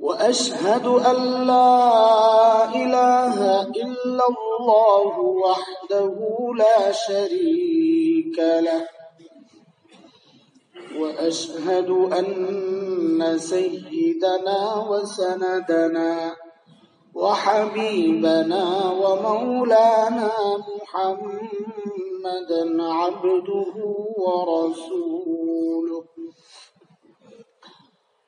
وأشهد أن لا إله إلا الله وحده لا شريك له. وأشهد أن سيدنا وسندنا وحبيبنا ومولانا محمدا عبده ورسوله.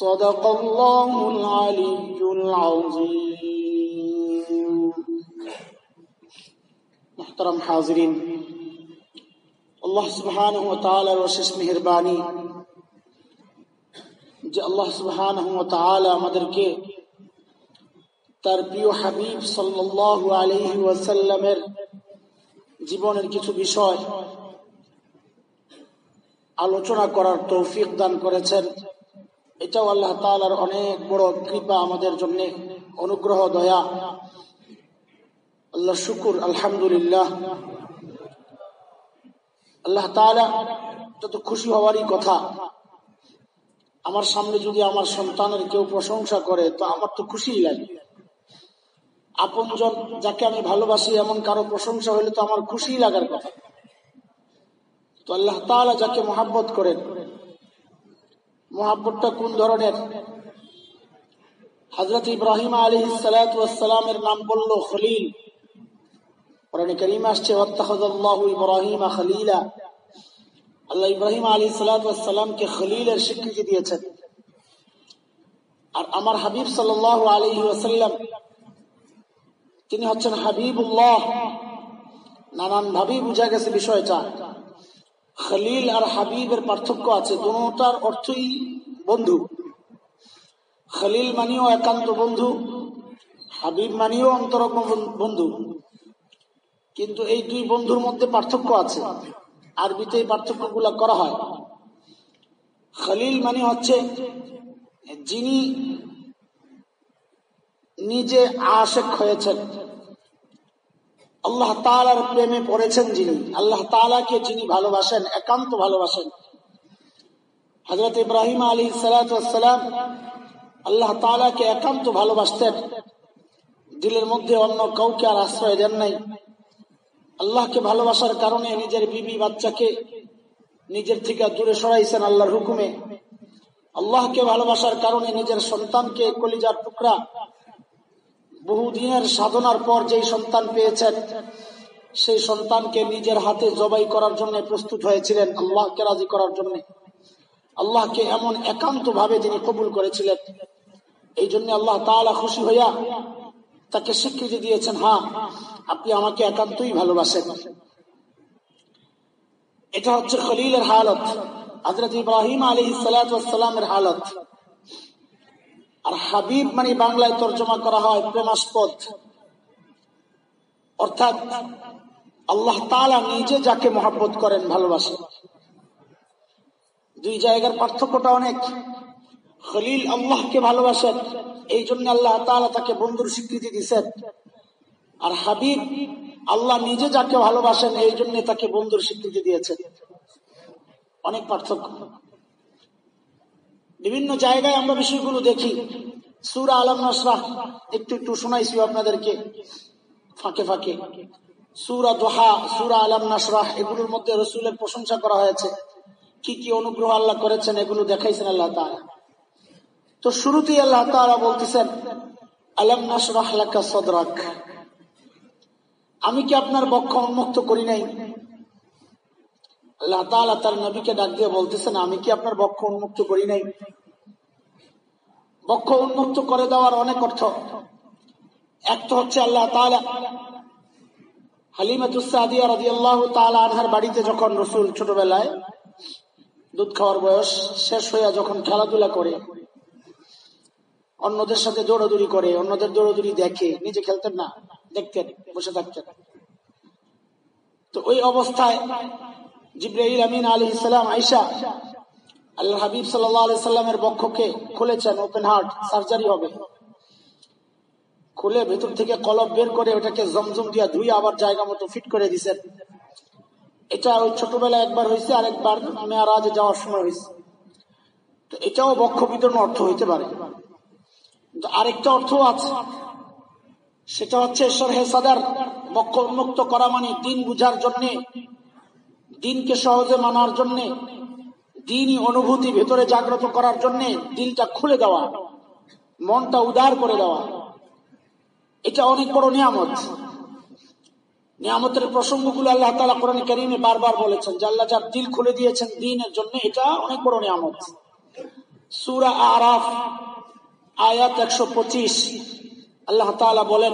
صدق الله العلي العظيم محترم حاضرين الله سبحانه وتعالى وشش مهرباني যে আল্লাহ সুবহান আমাদেরকে তার প্রিয় হাবিব সাল্লাহ আলহি ওয়াসাল্লামের জীবনের কিছু বিষয় আলোচনা করার তৌফিক দান করেছেন এটাও আল্লাহ তালার অনেক বড় কৃপা আমাদের জন্য, অনুগ্রহ, দয়া। আল্লাহ শুকুর, আলহামদুলিল্লাহ। আল্লাহ তালা যত খুশি হওয়ারই কথা। আমার সামনে যদি আমার সন্তানের কেউ প্রশংসা করে, তো আমার তো খুশিই লাগে। আপনজন যাকে আমি ভালোবাসি এমন কারও প্রশংসা হলে তো আমার খুশি লাগার কথা। তো আল্লাহ তালা যাকে মোহাব্বত করেন মোহাব্বতটা কোন ধরনের? হজরত ইব্রাহিম আলী সালামের নাম বলল খলিল। কোরআন করিম আসছে ইব্রাহিম খলিলা। আল্লাহ ইব্রাহিম আলী সালাতামকে খলিলের স্বীকৃতি দিয়েছেন। আর আমার হাবিব সাল আলী ওয়াসাল্লাম, তিনি হচ্ছেন হাবিবুল্লাহ। নানান ভাবেই বুঝা গেছে বিষয়টা। খলিল আর হাবিবের পার্থক্য আছে, দুটার অর্থই বন্ধু। খলিল মানিও একান্ত বন্ধু, হাবিব মানিও অন্তরঙ্গ বন্ধু। কিন্তু এই দুই বন্ধুর মধ্যে পার্থক্য আছে, আরবিতে এই পার্থক্য করা হয়। খলিল মানে হচ্ছে যিনি নিজে আশেক হয়েছেন। আল্লাহ তালার প্রেমে পড়েছেন যিনি। আল্লাহ তালাকে যিনি ভালোবাসেন, একান্ত ভালোবাসেন। হজরত ইব্রাহিম আলী সালাম আল্লাহ তালাকে একান্ত ভালোবাসতেন। দিলের মধ্যে অন্য কাউকে আর আশ্রয় দেন নাই। আল্লাহকে ভালোবাসার কারণে নিজের বিবি বাচ্চাকে নিজের থেকে দূরে সরাইছেন আল্লাহর হুকুমে। আল্লাহকে ভালোবাসার কারণে নিজের সন্তানকে কলিজার টুকরা বহুদিনের সাধনার পর যেই সন্তান পেয়েছেন, সেই সন্তানকে নিজের হাতে জবাই করার জন্য প্রস্তুত হয়েছিলেন, আল্লাহকে রাজি করার জন্য। আল্লাহকে এমন একান্ত ভাবে তিনি কবুল করেছিলেন, এই জন্য আল্লাহ তালা খুশি হইয়া তাকে স্বীকৃতি দিয়েছেন হ্যাঁ আপনি আমাকে একান্তই ভালোবাসেন। এটা হচ্ছে খলিলের হালত হজরত ইব্রাহিম আলী সালামের হালত। আর হাবিব মানে বাংলায় তর্জমা করা হয় প্রেমাস্পদ। অর্থাৎ আল্লাহ তালা নিজে যাকে মহাব্বত করেন ভালোবাসেন দুই জায়গার পার্থক্যটা অনেক। খলিল আল্লাহকে ভালোবাসেন এই জন্য আল্লাহ তালা তাকে বন্ধুর স্বীকৃতি দিচ্ছেন আর হাবিব আল্লাহ নিজে যাকে ভালোবাসেন এই জন্য তাকে বন্ধুর স্বীকৃতি দিয়েছেন। অনেক পার্থক্য। বিভিন্ন জায়গায় আমরা বিষয়গুলো দেখি। সুরা আলম নসরা একটু একটু শোনাইছি আপনাদেরকে। ফাঁকে ফাঁকে। সুরা দোহা, সুরা আলম নাসরাহ এগুলোর মধ্যে রসুলের প্রশংসা করা হয়েছে। কি কি অনুগ্রহ আল্লাহ করেছেন, এগুলো দেখাইছেন আল্লাহ তালা তো শুরুতেই আল্লাহ তালা বলতেছেন আলম নাসরাহ সদরাক? আমি কি আপনার বক্ষ উন্মুক্ত করি নাই? আল্লাহ তালা তার নবীকে ডাক দিয়ে বলতেছেন, আমি কি আপনার বক্ষ উন্মুক্ত করি নাই? বক্ষ উন্মুক্ত করে দেওয়ার অনেক অর্থ। এক তো হচ্ছে আল্লাহ তালা হালিমাতুসাদিয়া রাজি আল্লাহ তালা আনহার বাড়িতে যখন রসুল ছোটবেলায় দুধ খাওয়ার বয়স শেষ হইয়া যখন খেলাধুলা করে, অন্যদের সাথে দৌড়াদৌড়ি করে, অন্যদের দৌড়াদৌড়ি দেখে, নিজে খেলতেন না, দেখতেন, বসে থাকতেন। তো ওই অবস্থায় জিব্রাহিল আমিন আলী ইসলাম আইসা আল্লাহ হাবিব সাল্লামের বক্ষকে খুলেছেন ওপেন হার্ট সার্জারি হবে। খুলে ভেতর থেকে কলব বের করে ওটাকে জমজম দিয়া ধুয়ে আবার জায়গা মতো ফিট করে দিছেন। এটা ওই ছোটবেলায় একবার হয়েছে, আরেকবার মেয়ারাজে যাওয়ার সময় হয়েছে। তো এটাও বক্ষ বিতরণ অর্থ হইতে পারে। আরেকটা অর্থ আছে। সেটা হচ্ছে সরহে সাদার বক্ষ উন্মুক্ত করা মানে দিন বুঝার জন্য দিনকে সহজে মানার জন্য, দিনই অনুভূতি ভেতরে জাগ্রত করার জন্য দিলটা খুলে দেওয়া, মনটা উদার করে দেওয়া। এটা অনেক বড় নিয়ামত। নিয়ামতের প্রসঙ্গগুলো আল্লাহ তালা কোরআন করিমে বারবার বলেছেন যে আল্লাহ যার দিল খুলে দিয়েছেন দিনের জন্য, এটা অনেক বড় নিয়ামত। সুরা আরাফ, আয়াত একশো পঁচিশ, আল্লাহ তালা বলেন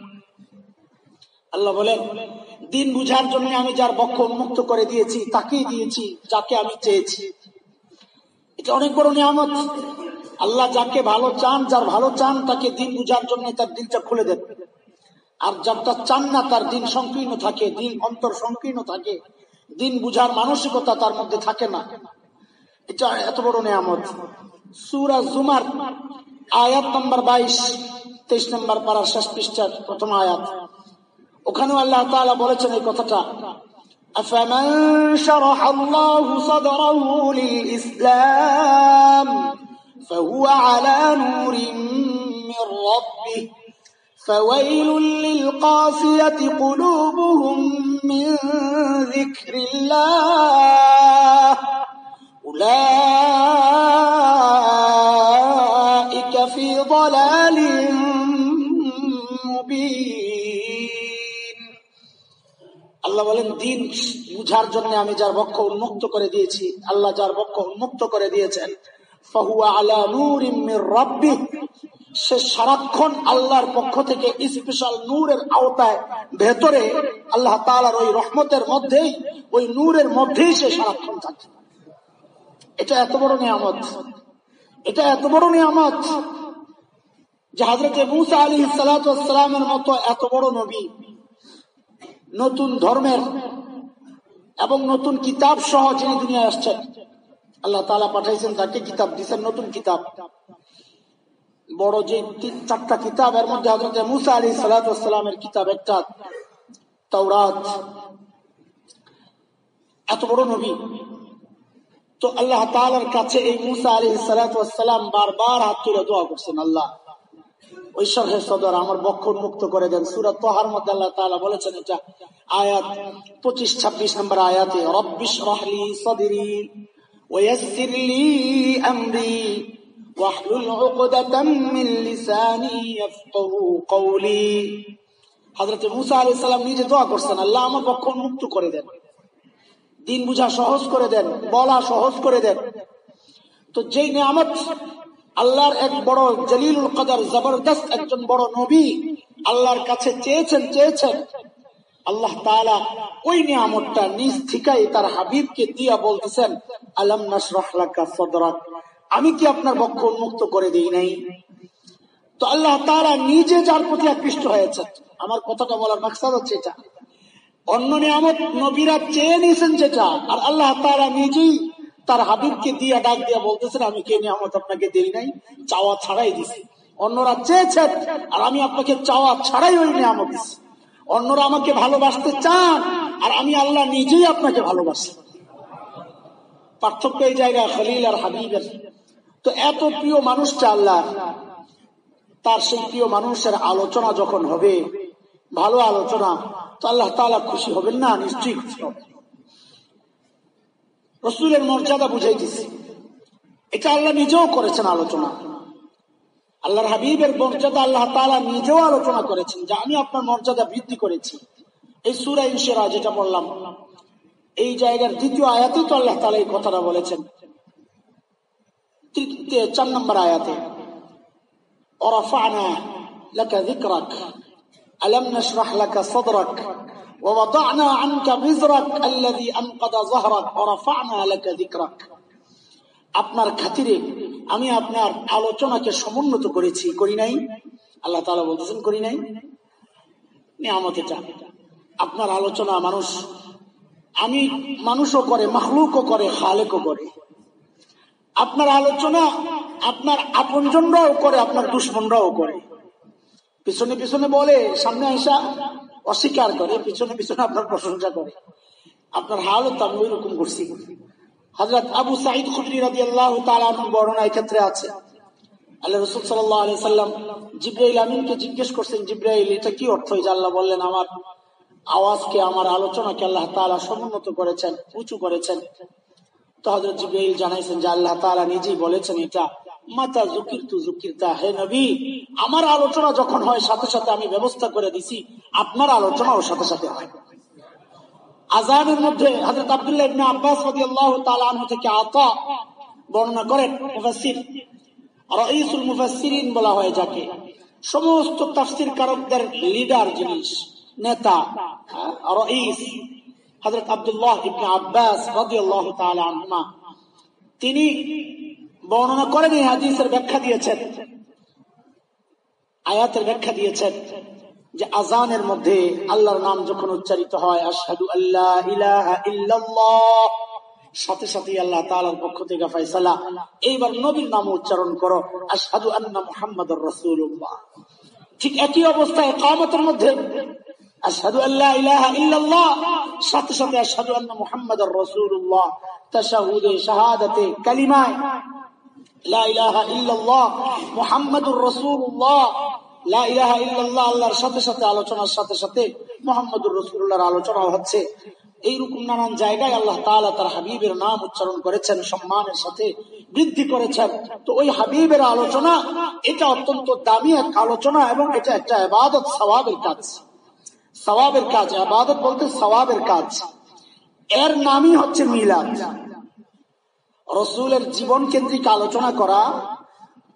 আল্লাহ বলেন, দিন বুঝার জন্য আমি যার বক্ষ উন্মুক্ত করে দিয়েছি, তাকেই দিয়েছি, যাকে আমি চেয়েছি। এটা অনেক বড় নিয়ামত। আল্লাহ যাকে ভালো চান, যার ভালো চান, তাকে দিন বুঝার জন্য তার দিনটা খুলে দেন। আর যারটা চান না, তার দিন সংকীর্ণ থাকে, দিন অন্তর সংকীর্ণ থাকে। দিন বুঝার মানসিকতা তার মধ্যে থাকে না। এটা এত বড় নিয়ামত। সুরা জুমার আয়াত নম্বর বাইশ, তেইশ নম্বর পাড়ার শেষ পৃষ্ঠার প্রথম আয়াত। ওখানেও আল্লাহ তালা বলেছেন এই কথাটা أفمن شرح الله صدره للإسلام فهو على نور من ربه فويل للقاسية قلوبهم من ذكر الله أولئك في ضلال مبين আল্লাহ বলেন, দিন বুঝার জন্য আমি যার বক্ষ উন্মুক্ত করে দিয়েছি, আল্লাহ যার বক্ষ উন্মুক্ত করে দিয়েছেন। সে সারাক্ষণ আল্লাহর পক্ষ থেকে স্পেশাল নূরের আওতায়, ভেতরে আল্লাহ তালার ওই রহমতের মধ্যেই, ওই নূরের মধ্যেই সে সারাক্ষণ থাকে। এটা এত বড় নিয়ামত। এটা এত বড় নিয়ামত যে হাজরতে মুসা আলী সালামের মতো এত বড় নবী নতুন ধর্মের এবং নতুন কিতাব সহ যিনি দুনিয়া আসছেন। আল্লাহ তালা পাঠাইছেন তাকে কিতাব দিচ্ছেন নতুন কিতাব। বড় যে তিন চারটা কিতাব, এর মধ্যে হজরত মুসা আলী সালাতামের কিতাব একটা, তাওরাত। এত বড় নবী। তো আল্লাহ তালার কাছে এই মুসা আলী সালাতাম বারবার হাত তুলে দোয়া করছেন আল্লাহ। ঐশ্বর্যের সদর আমার বক্ষ মুক্ত করে দেন সুরত তোহার মধ্যে আল্লাহ তালা বলেছেন এটা আয়াত পঁচিশ ছাব্বিশ নম্বর আয়াতে রব্বিশ রহলি সদিরি ويسر لي أمري واحلل عقدة من لساني يفقه قولي হযরত মুসা আলাইহিস সালাম নিজে দোয়া করছেন আল্লাহ আমার পক্ষ মুক্ত করে দেন দিন বুঝা সহজ করে দেন বলা সহজ করে দেন তো যেই নিয়ামত আল্লাহর এক বড় জলিলুল কদর, জবরদস্ত একজন বড় নবী আল্লাহর কাছে চেয়েছেন চেয়েছেন। আল্লাহ তালা ওই নিয়ামতটা নিজ ঠিকাই তার হাবিবকে দিয়া বলতেছেন, আলম আমি কি আপনার বক্ষ উন্মুক্ত করে দিই নাই? তো আল্লাহ তারা নিজে যার প্রতি আকৃষ্ট হয়েছে আমার কথাটা বলার মাকসাদ হচ্ছে এটা। অন্য নিয়ামত নবীরা চেয়ে নিয়েছেন যেটা, আর আল্লাহ তারা নিজেই তার হাবিবকে দিয়া ডাক দিয়া বলতেছেন, আমি কে নিয়ামত আপনাকে দিই নাই? চাওয়া ছাড়াই দিছি। অন্যরা চেয়েছেন আর আমি আপনাকে চাওয়া ছাড়াই ওই নিয়ামত দিছি। অন্যরা আমাকে ভালোবাসতে চান, আর আমি আল্লাহ নিজেই আপনাকে ভালোবাসি। পার্থক্য এই জায়গায় খলিল আর হাবিবের। তো এত প্রিয় মানুষটা আল্লাহ, তার সেই প্রিয় মানুষের আলোচনা যখন হবে, ভালো আলোচনা, তো আল্লাহ তালা খুশি হবেন না? নিশ্চয়ই খুশি হবে রসুলের মর্যাদা বুঝাই দিছি এটা আল্লাহ নিজেও করেছেন আলোচনা আল্লাহর হাবিবের মর্যাদা আল্লাহ তালা নিজেও আলোচনা করেছেন যে আমি আপনার মর্যাদা বৃদ্ধি করেছি এই সুরা ইনসেরা যেটা বললাম এই জায়গার দ্বিতীয় আয়াতে তো আল্লাহ তালা এই কথাটা বলেছেন তৃতীয় চার নম্বর আয়াতে ورفعنا لك ذكرك ألم نشرح لك صدرك ووضعنا عنك وزرك الذي أنقض ظهرك ورفعنا لك ذكرك আপনার খাতিরে আমি আপনার আলোচনাকে সমুন্নত করেছি করি নাই আল্লাহ তালা বলতেছেন করি নাই নিয়ামত এটা আপনার আলোচনা মানুষ আমি মানুষও করে মখলুকও করে খালেকও করে আপনার আলোচনা আপনার আপনজনরাও করে আপনার দুশ্মনরাও করে পিছনে পিছনে বলে, সামনে আসা অস্বীকার করে, পিছনে পিছনে আপনার প্রশংসা করে। আপনার হালত আমি ওই রকম করছি। হজরত আবু সাইদ খুদ্রি রাজি আল্লাহ বর্ণনা এক্ষেত্রে আছে। আল্লাহ রসুল সাল্লাম জিব্রাইল আমিনকে জিজ্ঞেস করছেন, জিব্রাইল, এটা কি অর্থ? যে আল্লাহ বললেন, আমার আওয়াজকে, আমার আলোচনাকে আল্লাহ তালা সমুন্নত করেছেন, উঁচু করেছেন। তো হজরত জিব্রাইল জানাইছেন যে, আল্লাহ তালা নিজেই বলেছেন এটা। মাতা জুকির তু জুকিরতা, হে নবী, আমার আলোচনা যখন হয়, সাথে সাথে আমি ব্যবস্থা করে দিছি, আপনার আলোচনাও সাথে সাথে হয়। আজানের মধ্যে হজরত আবদুল্লাহ ইবনে আব্বাস রাদিয়াল্লাহু তাআলা আনহু থেকে আতা বর্ণনা করেন মুফাসসির। রাইসুল মুফাসসিরিন বলা হয় যাকে। সমস্ত তাফসীর কারকদের লিডার জিনিস নেতা রাইস, হযরত আব্দুল্লাহ ইবনে আব্বাস রাদিয়াল্লাহু তাআলা আনহুমা, তিনি বর্ণনা করেন এই হাদিসের ব্যাখ্যা দিয়েছেন। আয়াতের ব্যাখ্যা দিয়েছেন যে আজানের মধ্যে আল্লাহর নাম যখন উচ্চারিত হয়, আশহাদু আল্লাহ সাথে সাথে আল্লাহ তাআলার পক্ষ থেকে ফয়সালা। এইবার নবীর নাম উচ্চারণ করো, আশহাদু আন্না মুহাম্মাদুর রাসূলুল্লাহ। ঠিক একই অবস্থায় কামতের মধ্যে, আশহাদু আল্লাহ ইলাহা ইল্লাল্লাহ, সাথে সাথে আশহাদু আন্না মুহাম্মাদুর রাসূলুল্লাহ, তাশাহুদে, শাহাদাতে, কালিমায় মুহাম্মাদুর আল্লাহর সাথে সাথে, আলোচনার সাথে সাথে রসুল্লাহর আলোচনা হচ্ছে। নানান জায়গায় আল্লাহ তাআলা তার নাম উচ্চারণ করেছেন, সম্মানের সাথে বৃদ্ধি করেছেন। তো ওই হাবিবের আলোচনা, এটা অত্যন্ত দামি এক আলোচনা এবং এটা একটা এবাদত সবাবের কাজ। সওয়াবের কাজ আবাদত বলতে সওয়াবের কাজ। এর নামই হচ্ছে মিলাদ। রসুলের জীবন কেন্দ্রিক আলোচনা করা,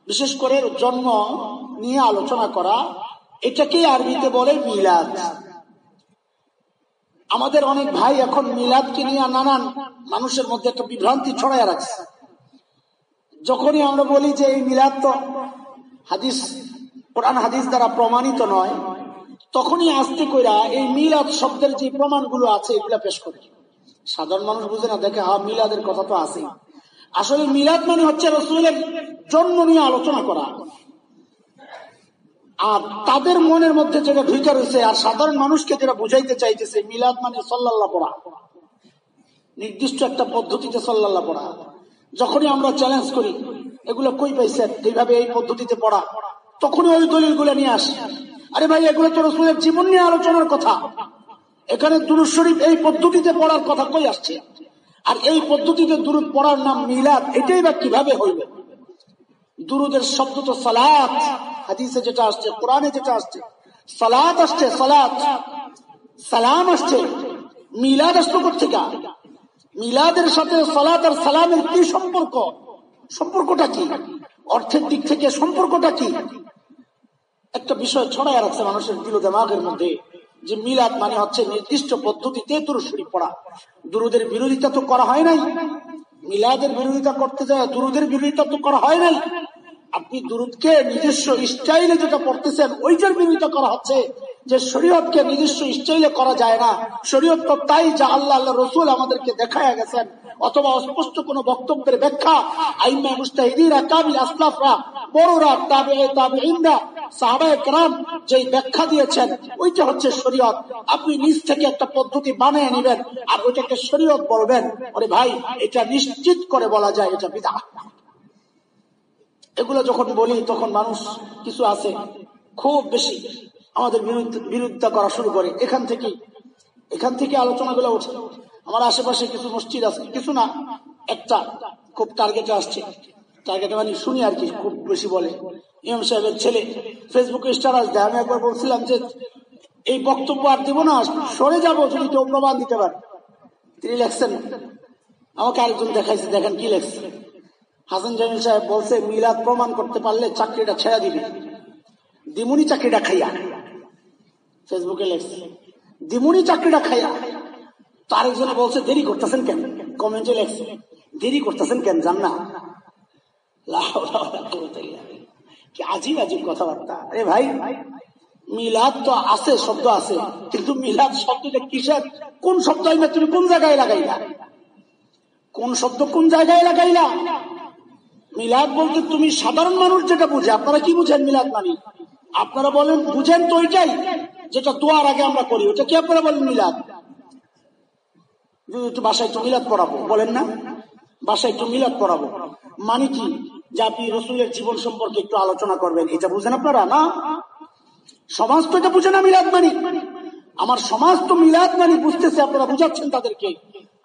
বিশেষ করে জন্ম নিয়ে আলোচনা করা এটাকে আরবিতে বলে মিলাদ। আমাদের অনেক ভাই এখন মিলাদকে নিয়ে নানান মানুষের মধ্যে একটা বিভ্রান্তি ছড়াইয়া রাখছে। যখনই আমরা বলি যে এই মিলাদ তো হাদিস, কোরআন হাদিস দ্বারা প্রমাণিত নয়, তখনই আসতে কইরা এই মিলাদ শব্দের যে প্রমাণগুলো আছে, এগুলা পেশ করে। সাধারণ মানুষ বুঝে না, দেখে হা মিলাদের কথা তো আছে আসলে মিলাদ মানে হচ্ছে রসুলের জন্ম নিয়ে আলোচনা করা। আর তাদের মনের মধ্যে যেটা ঢুকে রয়েছে, আর সাধারণ মানুষকে যেটা বুঝাইতে চাইতেছে, মিলাদ মানে সল্লাল্লাহ পড়া। নির্দিষ্ট একটা পদ্ধতিতে সল্লাল্লাহ পড়া। যখনই আমরা চ্যালেঞ্জ করি, এগুলো কই পাইছেন? এইভাবে এই পদ্ধতিতে পড়া। তখনই ওই দলিলগুলো নিয়ে আসে। আরে ভাই, এগুলো তো রসুলের জীবন নিয়ে আলোচনার কথা। এখানে দুরুদ শরীফ এই পদ্ধতিতে পড়ার কথা কই আসছে? আর এই পদ্ধতিতে দুরুদ পড়ার নাম মিলাদ, এটাই বা কীভাবে হইবে দুরুদের শব্দ তো সালাত। হাদিসে যেটা আসছে, কোরআনে যেটা আসছে, সালাত আসছে, সালাত। সালাম আসছে, মিলাদ আসলো কোথেকে মিলাদের সাথে সালাত আর সালামের কি সম্পর্ক? সম্পর্কটা কি? অর্থের দিক থেকে সম্পর্কটা কি? একটা বিষয় ছড়ায় রাখছে মানুষের দিল দেমাগের মধ্যে। যে মিলাদ মানে হচ্ছে নির্দিষ্ট পদ্ধতিতে তুরস্বরী পড়া। দুরুদের বিরোধিতা তো করা হয় নাই। মিলাদের বিরোধিতা করতে যায়, দুরুদের বিরোধিতা তো করা হয় নাই। আপনি দুরুদকে নিজস্ব স্টাইলে যেটা পড়তেছেন, ওইটার বিরোধিতা করা হচ্ছে। যে শরীয়তকে নিজস্ব স্টাইলে করা যায় না। শরীয়ত তো তাই যা আল্লাহ আল্লাহ রসুল আমাদেরকে দেখায় গেছেন। অথবা অস্পষ্ট কোন বক্তব্যের ব্যাখ্যা আইমা মুস্তাহিদিরা কাবিল আসলাফরা, বড়রা তাবে তাবে ইন্দা যে ব্যাখ্যা দিয়েছেন, ওইটা হচ্ছে শরীয়ত। আপনি নিজ থেকে একটা পদ্ধতি বানিয়ে নেবেন আর ওইটাকে শরীয়ত বলবেন। আরে ভাই, এটা নিশ্চিত করে বলা যায়, এটা বিদা এগুলো যখন বলি, তখন মানুষ কিছু আছে, খুব বেশি আমাদের বিরোধিতা করা শুরু করে। এখান থেকে এখান থেকে আলোচনাগুলো ওঠে। আমার আশেপাশে কিছু মসজিদ আছে। কিছু না, একটা খুব টার্গেটে আসছে। টার্গেটে মানে শুনি আর কি, খুব বেশি বলে। ইমাম সাহেবের ছেলে ফেসবুকে স্টারাস দেয়। আমি একবার বলছিলাম যে, এই বক্তব্য আর দেবো না, সরে যাব যদি কেউ প্রমাণ দিতে পারে। তিনি লেখছেন, আমাকে আরেকজন দেখাইছে, দেখেন কি লেখছে। হাসান জামিল সাহেব বলছে, মিলাদ প্রমাণ করতে পারলে চাকরিটা ছেড়ে দিবে। দিমুনি চাকরিটা খাইয়া। ফেসবুকে লেখছে, দিমুনি চাকরিটা খাইয়া তো আরেকজনে বলছে, দেরি করতেছেন কেন? কমেন্টে লেখছে, দেরি করতেছেন কেন, জান না। কি আজিব আজিব কথাবার্তা। আরে ভাই, মিলাদ তো আছে, শব্দ আছে, কিন্তু মিলাদ শব্দটা কিসের? কোন শব্দ তুমি কোন জায়গায় লাগাইলা? কোন শব্দ কোন জায়গায় লাগাইলা? মিলাদ বলতে তুমি সাধারণ মানুষ যেটা বুঝে, আপনারা কি বুঝেন মিলাদ মানি? আপনারা বলেন, বুঝেন তো ওইটাই যেটা দোয়ার আগে আমরা করি। ওটা কি আপনারা বলেন, মিলাদ? বাসায় একটু মিলাদ পড়াবো, বলেন না? বাসায় একটু মিলাদ পড়াবো। মানে কি? যে আপনি রসুলের জীবন সম্পর্কে একটু আলোচনা করবেন, এটা বুঝেন আপনারা, না? সমাজ তো এটা বুঝে না মিলাদ মানি। আমার সমাজ তো মিলাদ মানি বুঝতেছে, আপনারা বুঝাচ্ছেন তাদেরকে।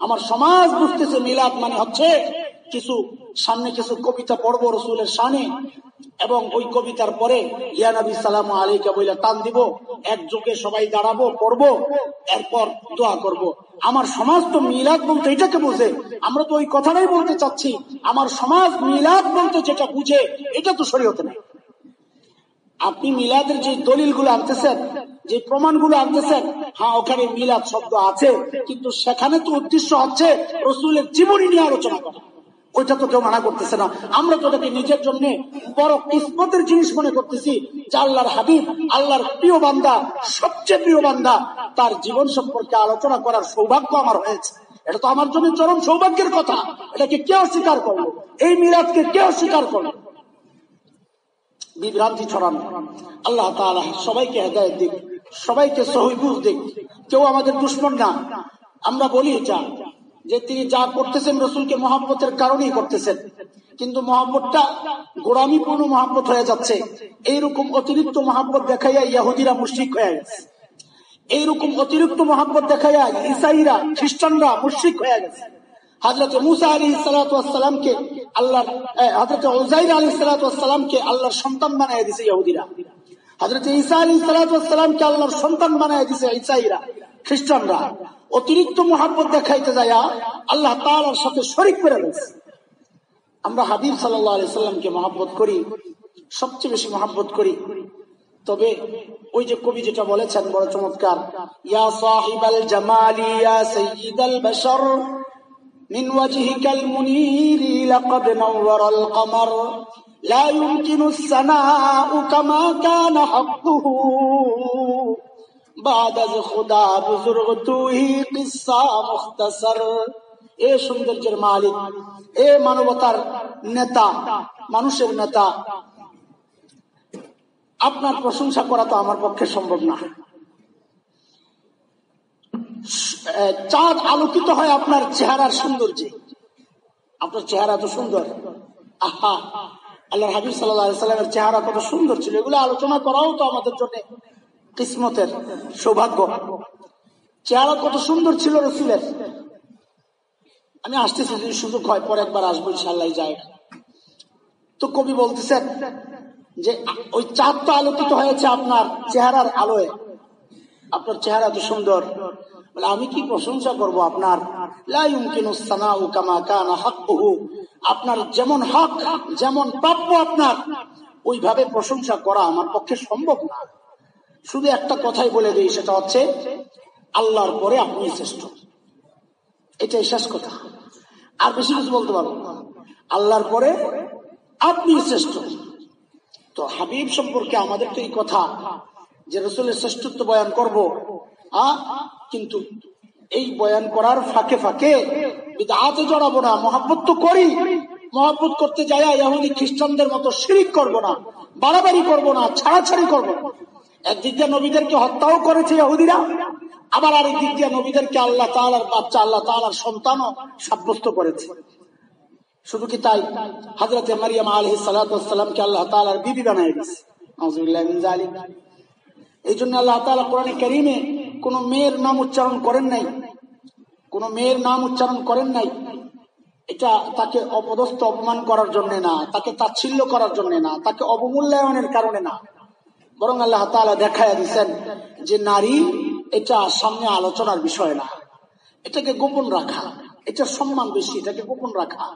আমার সমাজ বুঝতেছে মিলাদ মানে হচ্ছে কিছু, সামনে কিছু কবিতা পড়ব রসুলের সানে এবং ওই কবিতার পরে ইয়ানবী সালাম আলীকে বইলে টান দিব একযোগে সবাই দাঁড়াবো, পড়ব, এরপর দোয়া করব। আমার সমাজ তো মিলাদ বলতে এটাকে বুঝে। আমরা তো ওই কথাটাই বলতে চাচ্ছি, আমার সমাজ মিলাদ বলতে যেটা বুঝে, এটা তো শরীয়তে নেই। আপনি মিলাদের যে দলিলগুলো আনতেছেন, যে প্রমাণগুলো আনতেছেন হ্যাঁ ওখানে মিলাদ শব্দ আছে, কিন্তু সেখানে তো উদ্দেশ্য হচ্ছে রসুলের জীবনী নিয়ে আলোচনা করা। ওইটা তো কেউ মানা করতেছে না। আমরা তো ওটাকে নিজের জন্য বড় কিসমতের জিনিস মনে করতেছি, যে আল্লাহর হাবিব, আল্লাহর প্রিয় বান্দা, সবচেয়ে প্রিয় বান্দা, তার জীবন সম্পর্কে আলোচনা করার সৌভাগ্য আমার হয়েছে। এটা তো আমার জন্য চরম সৌভাগ্যের কথা। এটাকে কেউ স্বীকার করল? এই মিরাজকে কেউ স্বীকার করল? বিভ্রান্তি ছড়ানো। আল্লাহ তালা সবাইকে হেদায়ত দিক, সবাইকে সহিবুজ দিক। কেউ আমাদের দুশ্মন না। আমরা বলি এটা। যে তিনি যা করতেছেন রসুলকে মহাব্বতের কারণেই করতেছেন। কিন্তু মহাব্বতটা গোড়ামিপূর্ণ মহাব্বত হয়ে যাচ্ছে। এইরকম অতিরিক্ত মহাব্বত দেখাইয়া ইয়াহুদিরা মুশ্রিক হয়ে গেছে। এইরকম অতিরিক্ত মহাব্বত দেখাইয়া ইসাইরা, খ্রিস্টানরা মুশ্রিক হয়ে গেছে। হাজরত মুসা আলী সালাতামকে আল্লাহর হাজরত ওজাইর আলী সালাতামকে আল্লাহর সন্তান বানাই দিছে ইহুদিরা হজরত ঈসা আলী সালাতামকে আল্লাহর সন্তান বানায় দিছে ঈসাইরা খ্রিস্টানরা অতিরিক্ত মহাব্বত দেখাইতে যায় আল্লাহ তালার সাথে শরিক করে দিয়েছে আমরা হাবিব সাল্লাহ আলি সাল্লামকে মহাব্বত করি সবচেয়ে বেশি মহাব্বত করি তবে ওই যে কবি যেটা বলেছেন বড় চমৎকার ইয়া সাহিবাল জামালি ইয়া সাইয়্যিদাল বাশার من وجهك المنير لقد نور القمر لا يمكن الثناء كما كان حقه এ সৌন্দর্যের মালিক এ মানবতার নেতা মানুষের নেতা আপনার প্রশংসা করা তো আমার পক্ষে সম্ভব না। চাঁদ আলোকিত হয় আপনার চেহারার সৌন্দর্যে। আপনার চেহারা তো সুন্দর। আহা! আল্লাহ হাবিব সাল্লাহ সাল্লামের চেহারা কত সুন্দর ছিল। এগুলো আলোচনা করাও তো আমাদের জন্য কিসমতের সৌভাগ্য। চেহারা কত সুন্দর ছিল রসুলের। আমি আসতেছি, যদি সুযোগ হয় পরে একবার আসব ইনশাল্লাহ জায়গা তো কবি বলতেছেন যে, ওই চাঁদ তো আলোকিত হয়েছে আপনার চেহারার আলোয়। আপনার চেহারা তো সুন্দর। বলে, আমি কি প্রশংসা করব আপনার? আপনার যেমন হক, যেমন প্রাপ্য আপনার, ওইভাবে প্রশংসা করা আমার পক্ষে সম্ভব না। শুধু একটা কথাই বলে দিই, সেটা হচ্ছে আল্লাহর পরে আপনি শ্রেষ্ঠ। এটাই শেষ কথা। আর বেশি কিছু বলতে পারব আল্লাহর পরে আপনি শ্রেষ্ঠ। তো হাবিব সম্পর্কে আমাদের তো এই কথা যে রসুলের শ্রেষ্ঠত্ব বয়ান করব, আ, কিন্তু এই বয়ান করার ফাঁকে ফাঁকে বিদাতে জড়াবো না, মহাব্বত তো করি। মহাব্বত করতে যায় ইহুদি খ্রিস্টানদের মতো শিরিক করব না, বাড়াবাড়ি করব না, ছাড়াছাড়ি করব একদিক দিয়ে নবীদেরকে হত্যাও করেছে ইহুদিরা আবার আরেক দিক দিয়ে নবীদেরকে আল্লাহ তালার বাচ্চা, আল্লাহ তালার সন্তানও সাব্যস্ত করেছে। শুধু কি তাই? হাজরতে মারিয়াম আলহ সালাতামকে আল্লাহ তালার বিবি বানাই দিচ্ছে এই জন্য আল্লাহ তালা কোরআনে করিমে কোন মেয়ের নাম উচ্চারণ করেন নাই। কোন মেয়ের নাম উচ্চারণ করেন নাই। এটা তাকে অপদস্থ অপমান করার জন্য না, তাকে তাচ্ছিল্য করার জন্য না, তাকে অবমূল্যায়নের কারণে না। বরং আল্লাহ তালা দেখায় দিচ্ছেন যে নারী এটা সামনে আলোচনার বিষয় না। এটাকে গোপন রাখা, এটা সম্মান বেশি, এটাকে গোপন রাখা।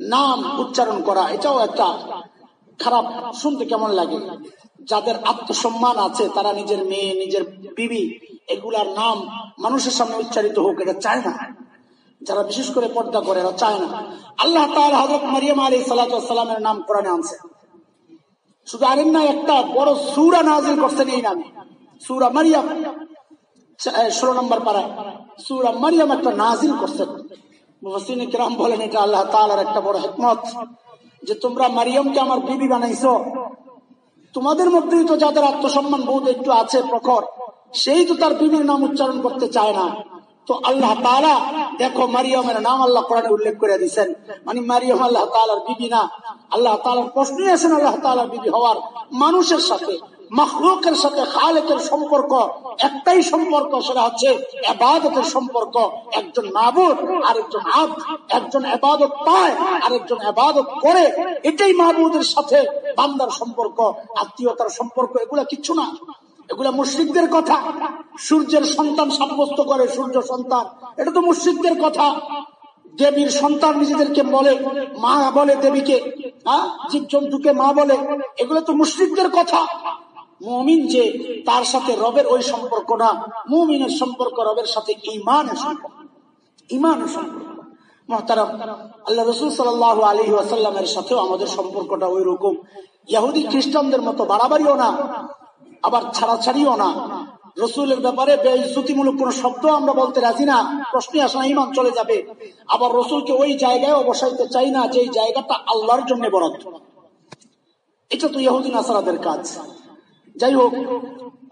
নাম উচ্চারণ করা, এটাও একটা খারাপ, শুনতে কেমন লাগে? যাদের আত্মসম্মান আছে, তারা নিজের মেয়ে, নিজের বিবি, এগুলার নাম মানুষের সামনে উচ্চারিত হোক, এটা চায় না। যারা বিশেষ করে পর্দা করে, এরা চায় না। আল্লাহ তাল হজরত মারিয়াম আলী সালাতামের নাম কোরআনে আনছে শুধু আরেন না একটা বড় সুরা নাজিল করছেন এই নামে। সুরা মারিয়াম ষোলো নম্বর পাড়ায় সুরা মারিয়াম একটা নাজিল করছেন। মুহসিন কিরাম বলেন, এটা আল্লাহ তালার একটা বড় হেকমত যে তোমরা মারিয়ামকে আমার বিবি বানাইছো। তোমাদের মধ্যেই তো যাদের আত্মসম্মান বোধ একটু আছে প্রখর, সেই তো তার বিবির নাম উচ্চারণ করতে চায় না। তো আল্লাহ তালা দেখো মারিয়মের নাম আল্লাহ কোরআনে উল্লেখ করে দিচ্ছেন মানে মারিয়ম আল্লাহ তালার বিবি না। আল্লাহ তালার প্রশ্নই আছেন আল্লাহ তালার বিবি হওয়ার। মানুষের সাথে, মখলুকের সাথে, খালেকের সম্পর্ক, একটাই সম্পর্ক সেটা হচ্ছে এবাদতের সম্পর্ক। একজন মাবুদ, আরেকজন আব একজন এবাদত পায়, আরেকজন এবাদত করে। এটাই মাহবুদের সাথে বান্দার সম্পর্ক, আত্মীয়তার সম্পর্ক, এগুলা কিচ্ছু না। এগুলা মুশ্রিকদের কথা। সূর্যের সন্তান সাব্যস্ত করে, সূর্য সন্তান। এটা তো মুশ্রিকদের কথা। দেবীর সন্তান নিজেদেরকে বলে, মা বলে দেবীকে হ্যাঁ? জীব জন্তুকে মা বলে। এগুলো তো মুশ্রিকদের কথা। মুমিন যে, তার সাথে রবের ওই সম্পর্ক না। মুমিনের সম্পর্ক রবের সাথে ইমানের সম্পর্ক। ইমানের সম্পর্ক। মহতারাম, আল্লাহ রসুল সাল আলী সাথেও আমাদের সম্পর্কটা ওই রকম ইয়াহুদি খ্রিস্টানদের মতো বাড়াবাড়িও না। আবার ছাড়াছাড়িও না। রসুলের ব্যাপারে বেইজ্জতিমূলক কোন শব্দ আমরা বলতে রাজি না। প্রশ্নে আসা ইমান চলে যাবে। আবার রসুলকে ওই জায়গায় বসাইতে চাই না যে জায়গাটা আল্লাহর জন্য বরাদ্দ এটা তো ইহুদিন আসারাদের কাজ। যাই হোক,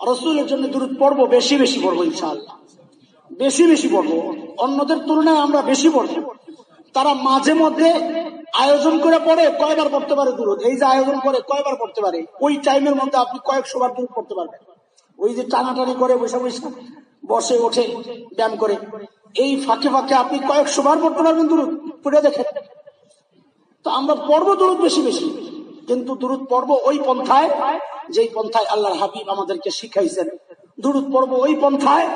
রসুলের জন্য দূর পড়ব, বেশি বেশি পড়ব ইনশাআল্লাহ। বেশি বেশি পড়ব। অন্যদের তুলনায় আমরা বেশি পড়ব। তারা মাঝে মধ্যে আয়োজন করে পড়ে, কয়বার পড়তে পারে দূর এই যে আয়োজন করে কয়বার পড়তে পারে? ওই টাইমের মধ্যে আপনি কয়েকশো বার দূর পড়তে পারবেন। ওই যে টানাটানি করে বসে বসে বসে ওঠে ব্যায়াম করে। এই ফাঁকে ফাঁকে আপনি কয়েকশো বার পড়তে পারবেন দূর পড়ে দেখেন। তো আমরা পড়ব দূরত বেশি বেশি, কিন্তু দূরত পড়ব ওই পন্থায়, যেই পন্থায় আল্লাহর হাবিব আমাদেরকে শিখাইছেন। দুরুদ পড়ব ওই পন্থায়,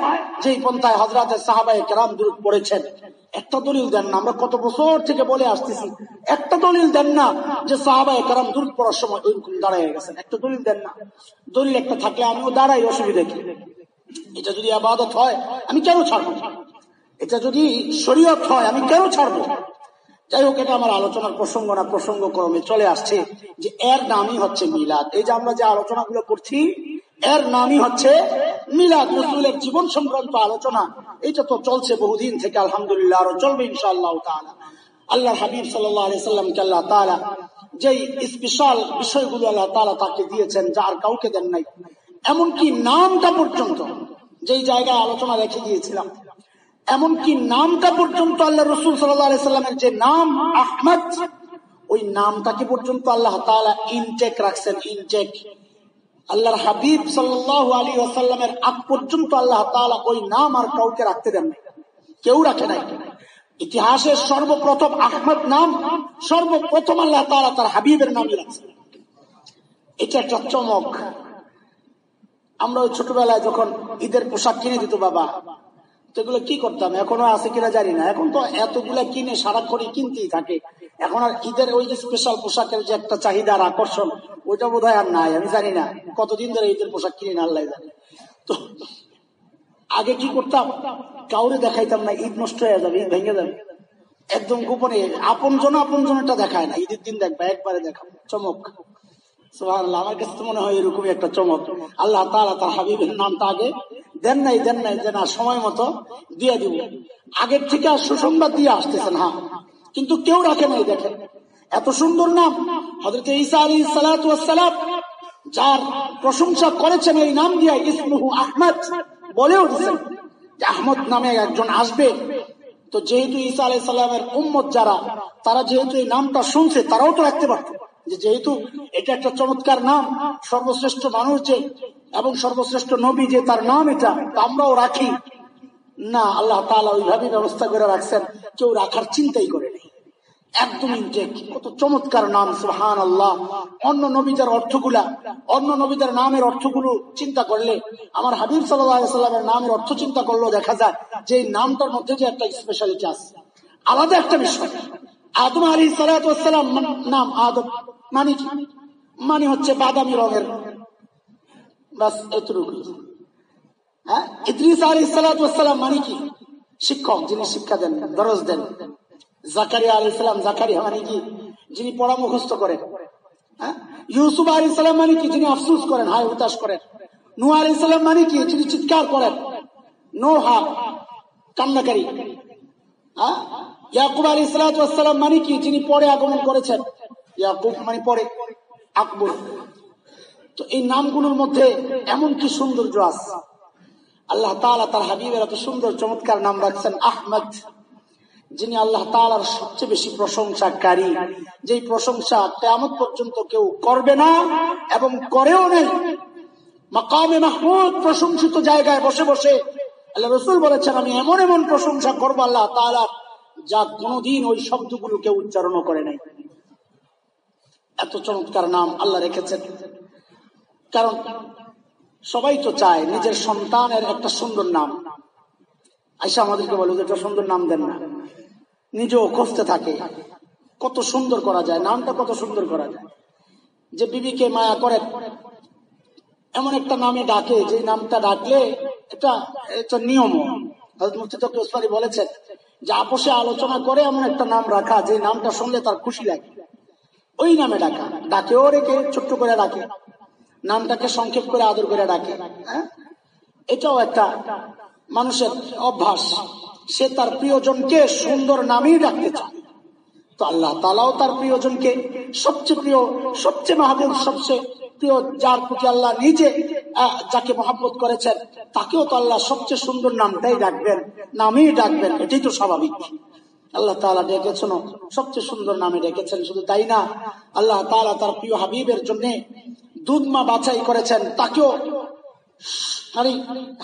যেই পন্থায় হজরতের সাহাবায় কেরাম দুরুদ পড়েছেন। একটা দলিল দেন না, আমরা কত বছর থেকে বলে আসতেছি। একটা দলিল দেন না যে সাহাবায় কেরাম দূর পড়ার সময় ওইরকম দাঁড়ায় গেছেন। একটা দলিল দেন না। দলিল একটা থাকলে আমিও দাঁড়াই, অসুবিধা কি? এটা যদি আবাদত হয়, আমি কেন ছাড়বো? এটা যদি শরীয়ত হয়, আমি কেন ছাড়বো? যাই হোক, এটা আমার আলোচনার প্রসঙ্গ না প্রসঙ্গ ক্রমে চলে আসছে যে এর নামই হচ্ছে মিলাদ। এই যে আমরা যে আলোচনাগুলো করছি এর নামই হচ্ছে মিলাদ রসুলের জীবন সংক্রান্ত আলোচনা। এটা তো চলছে বহুদিন থেকে, আলহামদুলিল্লাহ, আরও চলবে ইনশাআল্লাহ তাআলা। আল্লাহ হাবিব সাল্লামকে আল্লাহ তাআলা যেই স্পেশাল বিষয়গুলো আল্লাহ তাআলা তাকে দিয়েছেন, যা আর কাউকে দেন নাই, এমনকি নামটা পর্যন্ত, যেই জায়গায় আলোচনা রেখে দিয়েছিলাম, এমনকি নামটা পর্যন্ত আল্লাহ রসুল সাল্লামের যে নাম আহমদ, ওই নামটাকে পর্যন্ত আল্লাহ তালা ইনটেক রাখছেন ইনটেক আল্লাহর হাবিব সাল্লাহ আলী আসাল্লামের আগ পর্যন্ত আল্লাহ তালা ওই নাম আর কাউকে রাখতে দেন কেউ রাখে নাই। ইতিহাসের সর্বপ্রথম আহমদ নাম, সর্বপ্রথম আল্লাহ তালা তার হাবিবের নামই রাখছে এটা একটা চমক। আমরা ওই ছোটবেলায় যখন ঈদের পোশাক কিনে দিত বাবা সেগুলো কি করতাম? এখনও আছে কিনা জানি না। এখন তো এতগুলা কিনে সারাক্ষণই কিনতেই থাকে। এখন আর ঈদের ওই যে স্পেশাল পোশাকের যে একটা চাহিদা আর আকর্ষণ, ওইটা বোধ আর নাই, আমি জানি না। কতদিন ধরে ঈদের পোশাক কিনে না আল্লাহ জানে। তো, আগে কি করতাম? কাউরে দেখাইতাম না, ঈদ নষ্ট হয়ে যাবে, ঈদ ভেঙে যাবে। একদম গোপনে আপন জন আপন জনটা দেখায় না, ঈদের দিন দেখবা, একবারে দেখা চমক। আমার কাছে তো মনে হয় এরকমই একটা চমক। আল্লাহ তালা তার হাবিবের নামটা আগে দেন নাই দেন নাই দেন সময় মতো দিয়ে দিব। আগের থেকে সুসংবাদ দিয়ে আসতেছেন হ্যাঁ। কিন্তু কেউ রাখে নাই দেখেন এত সুন্দর নাম হজরত ঈসা আলী সালাম, যার প্রশংসা করেছেন এই নাম দিয়ে ইসমুহু আহমদ বলেও দিচ্ছেন যে আহমদ নামে একজন আসবে। তো যেহেতু ঈসা আলাই সাল্লামের উম্মত যারা, তারা যেহেতু এই নামটা শুনছে, তারাও তো রাখতে পারত। যে যেহেতু এটা একটা চমৎকার নাম, সর্বশ্রেষ্ঠ মানুষ যে এবং সর্বশ্রেষ্ঠ নবী যে তার নাম এটা আমরাও রাখি। না, আল্লাহ তালা ওইভাবে ব্যবস্থা করে রাখছেন, কেউ রাখার চিন্তাই করে নেই একদম কত চমৎকার নাম সুহান আল্লাহ অন্য নবীদের অর্থগুলা, অন্য নবীদের নামের অর্থগুলো চিন্তা করলে, আমার হাবিব সাল্লামের নামের অর্থ চিন্তা করলেও দেখা যায় যে এই নামটার মধ্যে যে একটা স্পেশালিটি আছে। আলাদা একটা বিষয়। আদম আলী সালাম নাম আদম। মানে কি? মানে হচ্ছে বাদামি রঙের। বাস এতটুকু। হ্যাঁ? ইদ্রিস আলী সালাম মানে কি? শিক্ষক, যিনি শিক্ষা দেন, দরজ দেন। জাকারিয়া জাকারিয়া মানে কি? যিনি করেন। হ্যাঁ? ইউসুফ মানে কি? যিনি আফসুস করেন, হায় করেন। নু মানে কি? যিনি চিৎকার করেন। নো হা কান্নাকারী। হ্যাঁ? ইয়াকুব মানে কি? যিনি পরে আগমন করেছেন। ইয়াকুব মানে পরে। আকবর। তো এই নামগুলোর মধ্যে এমন কি সৌন্দর্য আছে? আল্লাহ তার হাবিবের এত সুন্দর, চমৎকার নাম রাখছেন আহমদ। যিনি আল্লাহ তালার সবচেয়ে বেশি প্রশংসাকারী, যেই প্রশংসা কেমন পর্যন্ত কেউ করবে না এবং করেও নেই। মাকামে মাহমুদ প্রশংসিত জায়গায় বসে বসে আল্লাহ রসুল বলেছেন, আমি এমন এমন প্রশংসা করব আল্লাহ তালা যা কোনদিন ওই শব্দগুলো কেউ উচ্চারণ করে নাই। এত চমৎকার নাম আল্লাহ রেখেছেন। কারণ সবাই তো চায় নিজের সন্তানের একটা সুন্দর নাম। আইসা আমাদেরকে বলো যে একটা সুন্দর নাম দেন না। নিজেও খুঁজতে থাকে। কত সুন্দর করা যায়, নামটা কত সুন্দর করা যায়। যে বিবিকে মায়া করে, এমন একটা নামে ডাকে, যে নামটা ডাকলে এটা এটা নিয়ম। মুফতি বলেছেন যে আপোষে আলোচনা করে এমন একটা নাম রাখা, যে নামটা শুনলে তার খুশি লাগে। ওই নামে ডাকা। ডাকেও রেখে, ছোট্ট করে ডাকে। নামটাকে সংক্ষেপ করে আদর করে ডাকে। হ্যাঁ? এটাও একটা মানুষের অভ্যাস। সে তার প্রিয়জনকে সুন্দর নামেই ডাকতে চায়। তো আল্লাহ তালাও তার প্রিয়জনকে সবচেয়ে প্রিয়, সবচেয়ে মাহবুব, সবচেয়ে প্রিয়, যার প্রতি আল্লাহ নিজে যাকে মহাব্বত করেছেন, তাকেও তো আল্লাহ সবচেয়ে সুন্দর নামটাই ডাকবেন, নামেই ডাকবেন, এটাই তো স্বাভাবিক। আল্লাহ তালা ডেকেছেন সবচেয়ে সুন্দর নামে ডেকেছেন, শুধু তাই না, আল্লাহ তালা তার প্রিয় হাবিবের জন্য দুধমা বাছাই করেছেন, তাকেও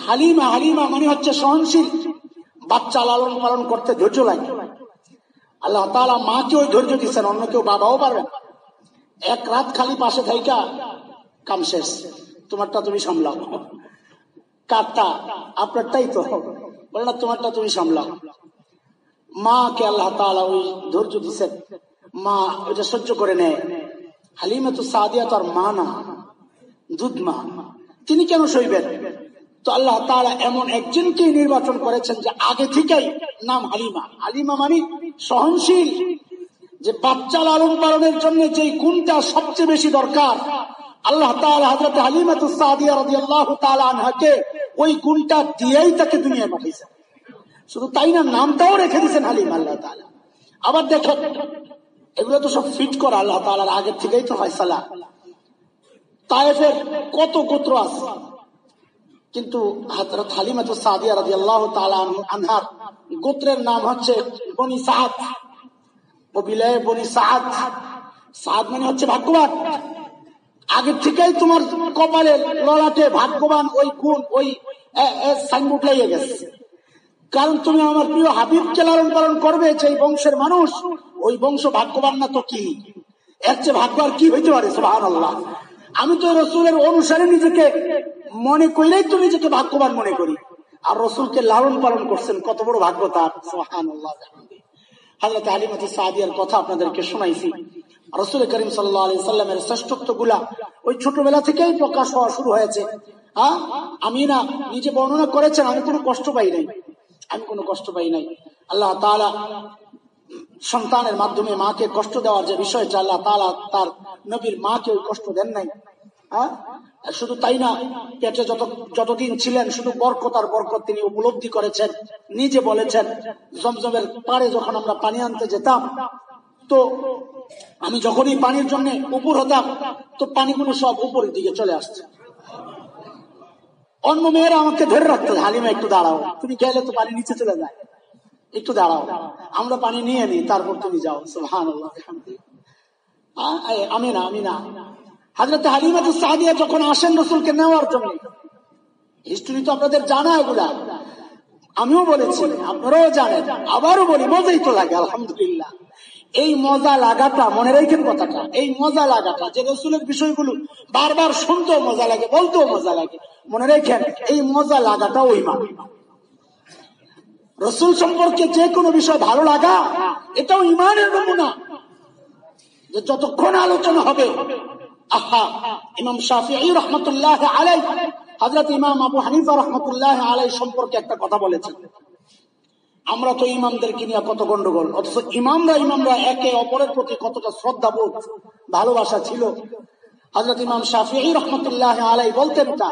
হালিমা হালিমা মানে হচ্ছে সহনশীল। বাচ্চা লালন পালন করতে ধৈর্য লাগে। আল্লাহ তালা মাকে ওই ধৈর্য দিচ্ছেন অন্য কেউ বাবাও পারবেন। এক রাত খালি পাশে থাইকা কাম শেষ। তোমারটা তুমি সামলাও। কারটা আপনারটাই তো। বলে না, তোমারটা তুমি সামলাও। মাকে আল্লাহ তাআলা ওই ধৈর্য দিচ্ছেন। মা ওইটা সহ্য করে নেয়। হালিমে তো সাদিয়া তো আর মা না দুধ মা। তিনি কেন সইবেন? তো আল্লাহ তাআলা এমন একজনকে নির্বাচন করেছেন যে আগে থেকেই নাম হালিমা। হালিমা মানে সহনশীল, যে বাচ্চা লালন পালনের জন্য যে গুণটা সবচেয়ে বেশি দরকার। আল্লাহ তাআলা হযরত হালিমাতু সাদিয়া রাদিয়াল্লাহু তাআলা আনহাকে ওই গুণটা দিয়েই তাকে দুনিয়ায় পাঠিয়েছেন। শুধু তাই না, নামটাও রেখে দিয়েছেন হালিম আল্লাহ তাআলা। আবার দেখেন, এগুলো তো সব ফিট করা আল্লাহ তাআলার আগের থেকেই তো ফয়সালা। তায়েফের কত গোত্র আছে? কিন্তু আনহার গোত্রের নাম হচ্ছে বনি বনি মানে হচ্ছে ভাগ্যবান। আগে থেকেই তোমার কপালে ভাগ্যবান ওই ওই সাইনবোর্ড গেছে। কারণ তুমি আমার প্রিয় হাবিবকে লালন পালন করবে যে বংশের মানুষ, ওই বংশ ভাগ্যবান না তো কি? এর চেয়ে ভাগ্য আর কি হইতে পারে? সোহান আল্লাহ আমি তো রসুলের অনুসারে নিজেকে মনে করলেই তো নিজেকে ভাগ্যবান মনে করি। আর রসুলকে লালন পালন করছেন, কত বড় ভাগ্য তার। হাজরত সাদিয়ার কথা আপনাদেরকে শোনাইছি। রসুল করিম সাল্লামের শ্রেষ্ঠত্বগুলা ওই ছোটবেলা থেকেই প্রকাশ হওয়া শুরু হয়েছে। হ্যাঁ আমি না, নিজে বর্ণনা করেছেন, আমি কোনো কষ্ট পাই নাই। আমি কোনো কষ্ট পাই নাই। আল্লাহ সন্তানের মাধ্যমে মাকে কষ্ট দেওয়ার যে বিষয়টা, আল্লাহ তালা তার নবীর মাকে ওই কষ্ট দেন নাই। হ্যাঁ? শুধু তাই না, পেটে যত, যতদিন ছিলেন শুধু বরকত আর বরকত তিনি উপলব্ধি করেছেন, নিজে বলেছেন, জমজমের পাড়ে যখন আমরা পানি আনতে যেতাম, তো আমি যখনই পানির জন্য উপর হতাম, তো পানিগুলো সব উপরের দিকে চলে আসছে। অন্য মেয়েরা আমাকে ধরে রাখতো, হালিমা, একটু দাঁড়াও, তুমি গেলে তো পানি নিচে চলে যায়। একটু দাঁড়াও। আমরা পানি নিয়ে নিই তারপর তুমি যাও। আমি না আমি না হাজরত যখন আসেন রসুলকে নেওয়ার জন্য তো আপনাদের জানা এগুলা। আমিও বলেছি, আপনারাও জানেন, আবারও বলি, মজাই তো লাগে, আলহামদুলিল্লাহ। এই মজা লাগাটা, মনে রেখেন কথাটা, এই মজা লাগাটা, যে রসুলের বিষয়গুলো বারবার শুনতেও মজা লাগে, বলতেও মজা লাগে, মনে রেখেন, এই মজা লাগাটা ওই মা রসুল সম্পর্কে যে কোনো বিষয় ভালো লাগা, এটাও ইমানের নমুনা। যে যতক্ষণ আলোচনা হবে, আহা, ইমাম শাফি রহমতুল্লাহ আলাই হজরত ইমাম আবু হানিফা রহমতুল্লাহ আলাই সম্পর্কে একটা কথা বলেছেন। আমরা তো ইমামদেরকে নিয়ে কত গন্ডগোল, অথচ ইমামরা ইমামরা একে অপরের প্রতি কতটা শ্রদ্ধা বোধ ভালোবাসা ছিল। হজরত ইমাম শাফি রহমতুল্লাহ আলাই বলতেন তা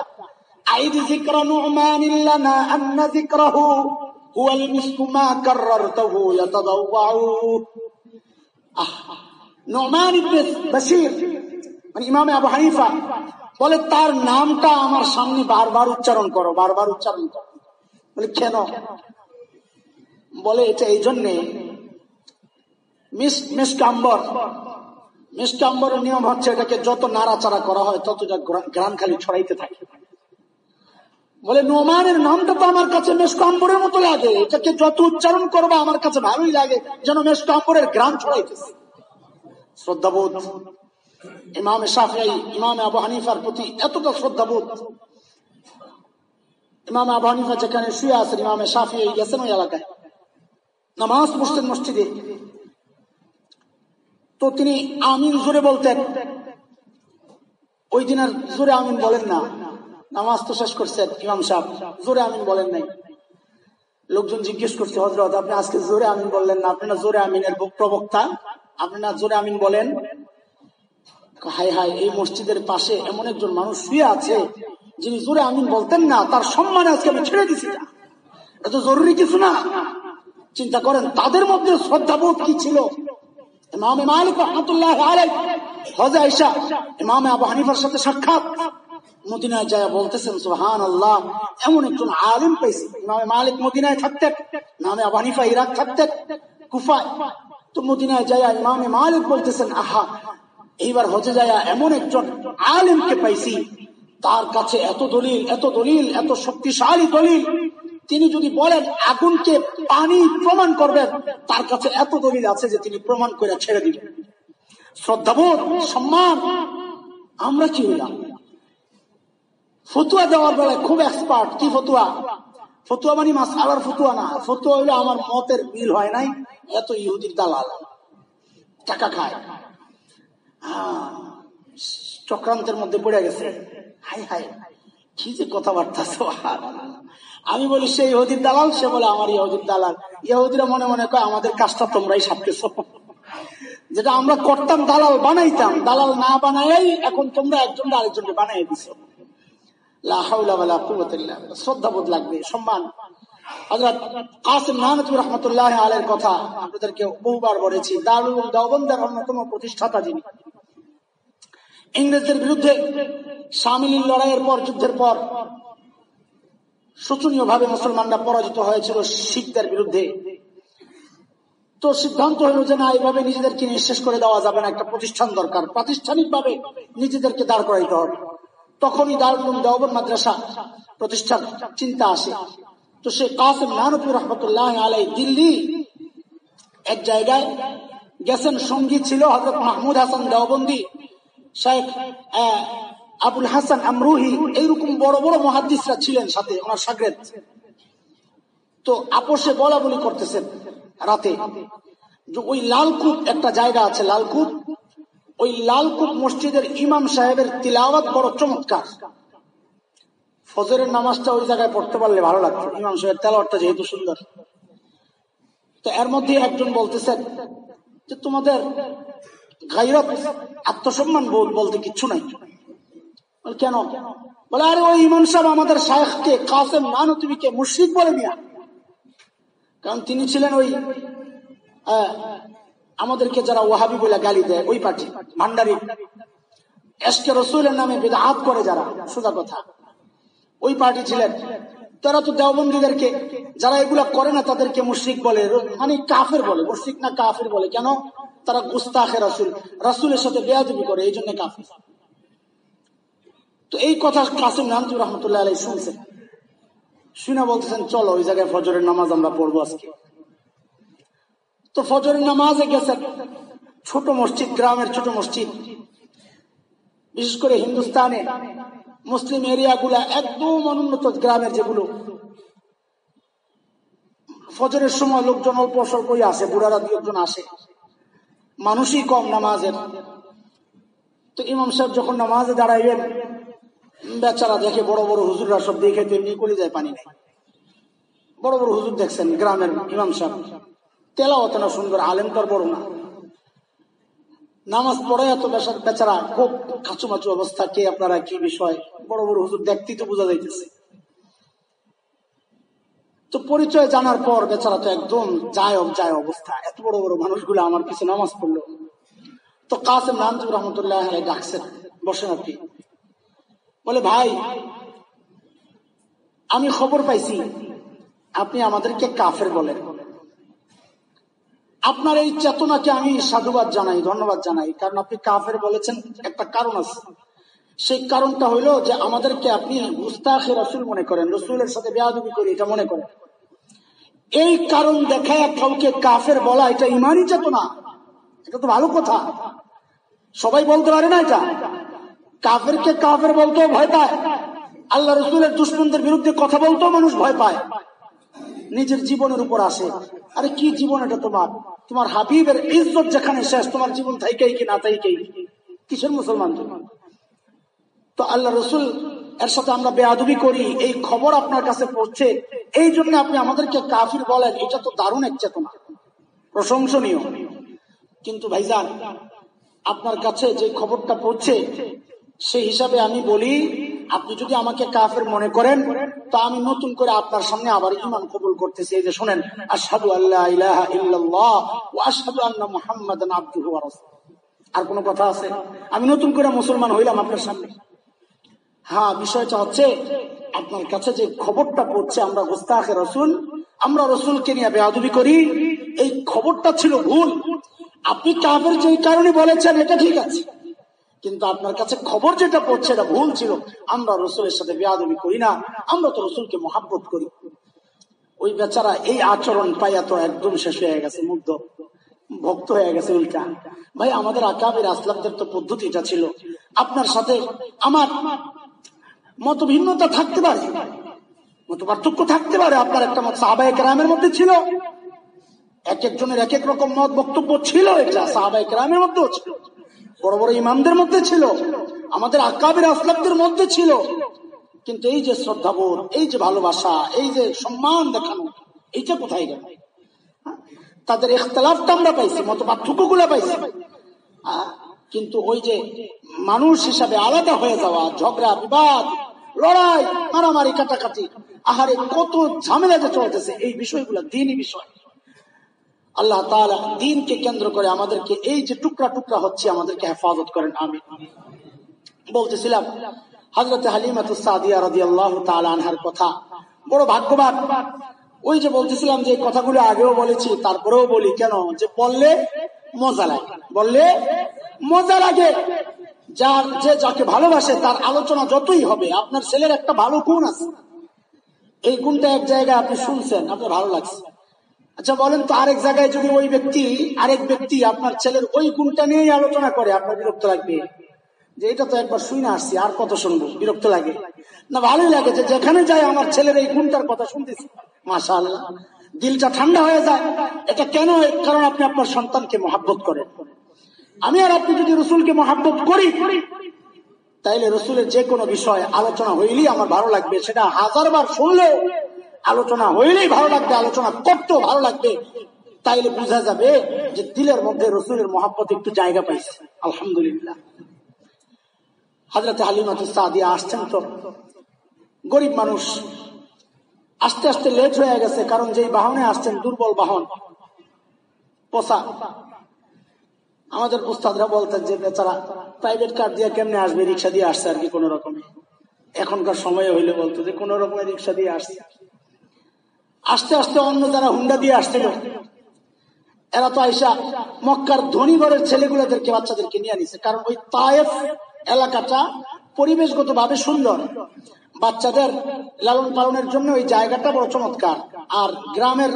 আইদ জিক্র নুমান লানা আন্না জিক্রহু মানে বলে, তার নামটা আমার সামনে বারবার উচ্চারণ করো, বারবার উচ্চারণ করো। বলে, কেন? বলে, এটা এই জন্যে, মিস মিস কাম্বর মিস কাম্বরের নিয়ম হচ্ছে এটাকে যত নাড়াচাড়া করা হয় তত যা গ্রাম খালি ছড়াইতে থাকে। বলে, নোমানের নামটা তো আমার কাছে মেসকাম্বরের মতো লাগে। এটাকে যত উচ্চারণ করবা আমার কাছে ভালোই লাগে, যেন মেসকাম্বরের গ্রাম ছড়াইতেছে। শ্রদ্ধাবোধ। ইমামে সাফিয়াই ইমামে আবু হানিফার প্রতি এতটা শ্রদ্ধাবোধ। ইমামে আবু হানিফা যেখানে শুয়ে আছেন, ইমামে সাফিয়াই গেছেন ওই এলাকায়। নামাজ পড়ছেন মসজিদে। তো তিনি আমিন জোরে বলতেন। ওই দিন আর জোরে আমিন বলেন না। নামাজ তো শেষ করছেন ইমাম সাহেব। জোরে আমিন বলেন নাই। লোকজন জিজ্ঞেস করছে হজরত আপনি আজকে জোরে আমিন বললেন না? আপনি না জোরে আমিনের প্রবক্তা? আপনি না জোরে আমিন বলেন? হাই হাই এই মসজিদের পাশে এমন একজন মানুষ শুয়ে আছে, যিনি জোরে আমিন বলতেন না, তার সম্মানে আজকে আমি ছেড়ে দিছি। না এটা তো জরুরি কিছু না। চিন্তা করেন, তাদের মধ্যে শ্রদ্ধাবোধ কি ছিল? ইমামে মালিক রহমতুল্লাহ হজে আইসা ইমামে আবু হানিফার সাথে সাক্ষাৎ। মদিনায় যায়, বলতেছেন সুহান আল্লাহ এমন একজন আলিম পেয়েছি ইমামে মালিক মদিনায় থাকতেন নামে আবু হানিফা ইরাক থাকতেন কুফায়। তো মদিনায় যায় ইমামে মালিক বলতেছেন, আহা, এইবার হজে যায় এমন একজন আলিমকে পাইছি, তার কাছে এত দলিল এত দলিল, এত শক্তিশালী দলিল। তিনি যদি বলেন, আগুনকে পানি প্রমাণ করবেন, তার কাছে এত দলিল আছে যে তিনি প্রমাণ করে ছেড়ে দিবেন। শ্রদ্ধাবোধ, সম্মান, আমরা কি হইলাম? ফতুয়া দেওয়ার বেলায় খুব এক্সপার্ট কি ফতুয়া? ফতুয়া মানে মাস আলার ফতুয়া না। ফতুয়া হইলে আমার মতের বিল হয় নাই। এত ইহুদির দালাল। টাকা খায়। চক্রান্তের মধ্যে পড়ে গেছে। হাই হাই। কি যে কথাবার্তা আমি বলি, সে ইহুদির দালাল, সে বলে, আমার ইহুদির দালাল। ইহুদিরা মনে মনে কয়, আমাদের কাজটা তোমরাই সাপতেছ যেটা আমরা করতাম, দালাল বানাইতাম। দালাল না বানাই এখন তোমরা একজন আরেকজনকে বানাই দিছো। লাগবে, সম্মান। ইংরেজদের বিরুদ্ধে লড়াইয়ের পর, যুদ্ধের পর শোচনীয় ভাবে মুসলমানরা পরাজিত হয়েছিল শিখদের বিরুদ্ধে। তো সিদ্ধান্ত হলো যে না এইভাবে নিজেদেরকে নিঃশেষ করে দেওয়া যাবে না, একটা প্রতিষ্ঠান দরকার। প্রাতিষ্ঠানিক ভাবে নিজেদেরকে দাঁড় করাইতে হবে। তখনই দারুল দেওবন মাদ্রাসা প্রতিষ্ঠার চিন্তা আসে। তো সে কাসিম নানপুর রহমতুল্লাহ আলাই দিল্লি এক জায়গায় গেছেন। সঙ্গী ছিল হজরত মাহমুদ হাসান দেওবন্দি, শেখ আবুল হাসান আমরুহি, এইরকম বড় বড় মহাদিসরা ছিলেন সাথে, ওনার সাগরেদ। তো আপোষে বলা বলি করতেছেন রাতে। ওই লালকুপ একটা জায়গা আছে, লালকুপ ওই লালকুপ মসজিদের ইমাম সাহেবের তিলাওয়াত বড় চমৎকার। ফজরের নামাজটা ওই জায়গায় পড়তে পারলে ভালো লাগতো। ইমাম সাহেব তেলাওয়াতটা যেহেতু সুন্দর। তো এর মধ্যে একজন বলতেছেন যে, তোমাদের গাইরত আত্মসম্মান বোধ বলতে কিচ্ছু নাই। কেন? বলে, আরে ওই ইমাম সাহেব আমাদের শায়েখকে কাসেম নানতুবিকে মুশরিক বলে নিয়া। কারণ তিনি ছিলেন ওই আমাদেরকে যারা ওয়াহাবি বলে গালি দেয়, ওই পার্টি ভান্ডারি এসকে রসুলের নামে বেদাহাত করে যারা, সোজা কথা। ওই পার্টি ছিলেন। তারা তো দেওবন্দীদেরকে, যারা এগুলা করে না, তাদেরকে মুশরিক বলে মানে কাফের বলে। মুশরিক না কাফের বলে, কেন? তারা গুস্তাখে রাসুল। রাসুলের সাথে বেয়াদবি করে, এই জন্য কাফের। তো এই কথা কাসিম নামতুর রহমতুল্লাহ আলাই শুনছেন। শুনে বলতেছেন, চলো, ওই জায়গায় ফজরের নামাজ আমরা পড়ব আজকে। তো ফজরের নামাজে গেছেন। ছোট মসজিদ, গ্রামের ছোট মসজিদ। বিশেষ করে হিন্দুস্তানে, মুসলিম এরিয়া গুলা একদম অনুন্নত গ্রামের যেগুলো। ফজরের সময় লোকজন অল্প স্বল্পই আসে, বুড়ারা দু একজন আসে। মানুষই কম নামাজের। তো ইমাম সাহেব যখন নামাজে দাঁড়াইবেন, বেচারা দেখে বড় বড় হুজুররা সব দেখে তেমনি করে যায় পানি নেই। বড় বড় হুজুর দেখছেন গ্রামের ইমাম সাহেব। তেলা সুন্দর, আলেম তোর বড় না। নামাজ পড়ে এত বেচার- বেচারা খুব কাচুমাচু অবস্থা, কে আপনারা কি বিষয়? বড় বড় হুজুর দেখতেই তো বোঝা যাইতেছে। তো পরিচয় জানার পর বেচারা তো একদম যায় যায় অবস্থা। এত বড় বড় মানুষগুলো আমার পিছনে নামাজ পড়ল। তো কাসেম নামজুর রহমতুল্লাহ ডাকছেন, বসেন আপনি। বলে, ভাই, আমি খবর পাইছি, আপনি আমাদেরকে কাফের বলেন। আপনার এই চেতনাকে আমি সাধুবাদ জানাই, ধন্যবাদ জানাই। কারণ আপনি কাফের বলেছেন, একটা কারণ আছে। সেই কারণটা হইল যে আমাদেরকে আপনি মুস্তাখে রসুল মনে করেন, রসুলের সাথে বেয়াদবি করি এটা মনে করেন। এই কারণ দেখায় কাউকে কাফের বলা, এটা ইমানই চেতনা। এটা তো ভালো কথা। সবাই বলতে পারে না এটা? কাফেরকে কাফের বলতেও ভয় পায়। আল্লাহ রসুলের দুশ্মনদের বিরুদ্ধে কথা বলতেও মানুষ ভয় পায়। নিজের জীবনের উপর আসে। আরে কি জীবন এটা তোমার? তোমার হাবিবের ইজ্জত যেখানে শেষ, তোমার জীবন থাইকেই কি না থাইকেই? কিসের মুসলমান তো আল্লাহ রসুল, এর সাথে আমরা বেয়াদবি করি, এই খবর আপনার কাছে পড়ছে, এই জন্য আপনি আমাদেরকে কাফির বলেন, এটা তো দারুণ এক চেতনা। প্রশংসনীয়। কিন্তু ভাইজান, আপনার কাছে যে খবরটা পড়ছে, সেই হিসাবে আমি বলি আপনি যদি আমাকে কাফের মনে করেন, তো আমি নতুন করে আপনার সামনে আবার ইমান কবুল করতেছি। এই যে শোনেন, আশহাদু আল্লাহ ইলাহা ইল্লাল্লাহ ওয়া আশহাদু আন্না মুহাম্মাদান ওয়া আর কোনো কথা আছে? আমি নতুন করে মুসলমান হইলাম আপনার সামনে। হ্যাঁ বিষয়টা হচ্ছে, আপনার কাছে যে খবরটা পড়ছে, আমরা গুস্তাখে রসুল, আমরা রসুলকে নিয়ে বেয়াদবি করি, এই খবরটা ছিল ভুল। আপনি কাফের যে কারণে বলেছেন, এটা ঠিক আছে। কিন্তু আপনার কাছে খবর যেটা পড়ছে এটা ভুল ছিল। আমরা রসুলের সাথে বেয়াদবি করি না, আমরা তো রসুলকে মহাব্বত করি। ওই বেচারা এই আচরণ পাইয়া তো একদম শেষ হয়ে গেছে, মুগ্ধ। ভক্ত হয়ে গেছে উল্টা। ভাই, আমাদের আকাবের, আসলামদের তো পদ্ধতিটা ছিল। আপনার সাথে আমার মত ভিন্নতা থাকতে পারে মত পার্থক্য থাকতে পারে। আপনার একটা মত সাহাবাই গ্রামের মধ্যে ছিল। এক একজনের এক এক রকম মত বক্তব্য ছিল এটা সাহাবাই গ্রামের মধ্যেও ছিল। বড় বড় ইমামদের মধ্যে ছিল, আমাদের আকাবের আসলামদের মধ্যে ছিল কিন্তু এই যে শ্রদ্ধাবোধ, এই যে ভালোবাসা, এই যে সম্মান দেখানো, এইটা কোথায় গেল হ্যাঁ? তাদের ইখতলাফটা আমরা পাইছি, মত পার্থক্যগুলা পাইছি হ্যাঁ? কিন্তু ওই যে মানুষ হিসাবে আলাদা হয়ে যাওয়া, ঝগড়া, বিবাদ, লড়াই, মারামারি, কাটাকাটি, আহারে কত ঝামেলা যে চলতেছে, এই বিষয়গুলো দিনই বিষয় আল্লাহ তাআলা দিনকে কেন্দ্র করে আমাদেরকে এই যে টুকরা টুকরা হচ্ছে আমাদেরকে হেফাজত করেন আমি বলতেছিলাম হজরত হালিমাত সাদিয়া রাজি আল্লাহ আনহার কথা। বড় ভাগ্যবান। ওই যে বলতেছিলাম যে কথাগুলো আগেও বলেছি, তারপরেও বলি, কেন? যে বললে মজা লাগে। বললে মজা লাগে। যার যে যাকে ভালোবাসে, তার আলোচনা যতই হবে, আপনার ছেলের একটা ভালো গুণ আছে। এই গুণটা এক জায়গায় আপনি শুনছেন, আপনার ভালো লাগছে। আচ্ছা বলেন তো আরেক জায়গায় যদি ওই ব্যক্তি, আরেক ব্যক্তি আপনার ছেলের ওই গুণটা নিয়েই আলোচনা করে, আপনার বিরক্ত লাগবে? যে এটা তো একবার শুই না আসছি, আর কত শুনব, বিরক্ত লাগে। না, ভালোই লাগে যে যেখানে যায় আমার ছেলের এই গুণটার কথা শুনতেছি। মাসা আল্লাহ দিলটা ঠান্ডা হয়ে যায়। এটা কেন? কারণ আপনি আপনার সন্তানকে মহাব্বত করেন। আমি আর আপনি যদি রসুলকে মহাব্বত করি, তাইলে রসুলের যে কোনো বিষয় আলোচনা হইলেই আমার ভালো লাগবে। সেটা হাজার বার শুনলেও আলোচনা হইলেই ভালো লাগবে, আলোচনা করতেও ভালো লাগবে। তাইলে বোঝা যাবে যে দিলের মধ্যে রসুলের মহাব্বত একটু জায়গা পাইছে। আলহামদুলিল্লাহ। হাজরত হালিমাত সাদিয়া আসছেন তো। গরিব মানুষ, আস্তে আস্তে লেট হয়ে গেছে, কারণ যেই বাহনে আসছেন, দুর্বল বাহন। পোষা। আমাদের উস্তাদরা বলতেন যে, বেচারা প্রাইভেট কার দিয়ে কেমনে আসবে, রিক্সা দিয়ে আসছে আর কি কোন রকমে। এখনকার সময় হইলে বলতো যে, কোন রকমের রিক্সা দিয়ে আসছে। আস্তে আস্তে অন্য যারা হুন্ডা দিয়ে আসছিল, এরা তো আইসা মক্কার ধনী ঘরের ছেলেগুলোদেরকে, বাচ্চাদেরকে নিয়ে নিছে কারণ ওই তায়েফ এলাকাটা পরিবেশগত ভাবে সুন্দর। বাচ্চাদের লালন পালনের জন্য ওই জায়গাটা বড় চমৎকার। আর গ্রামের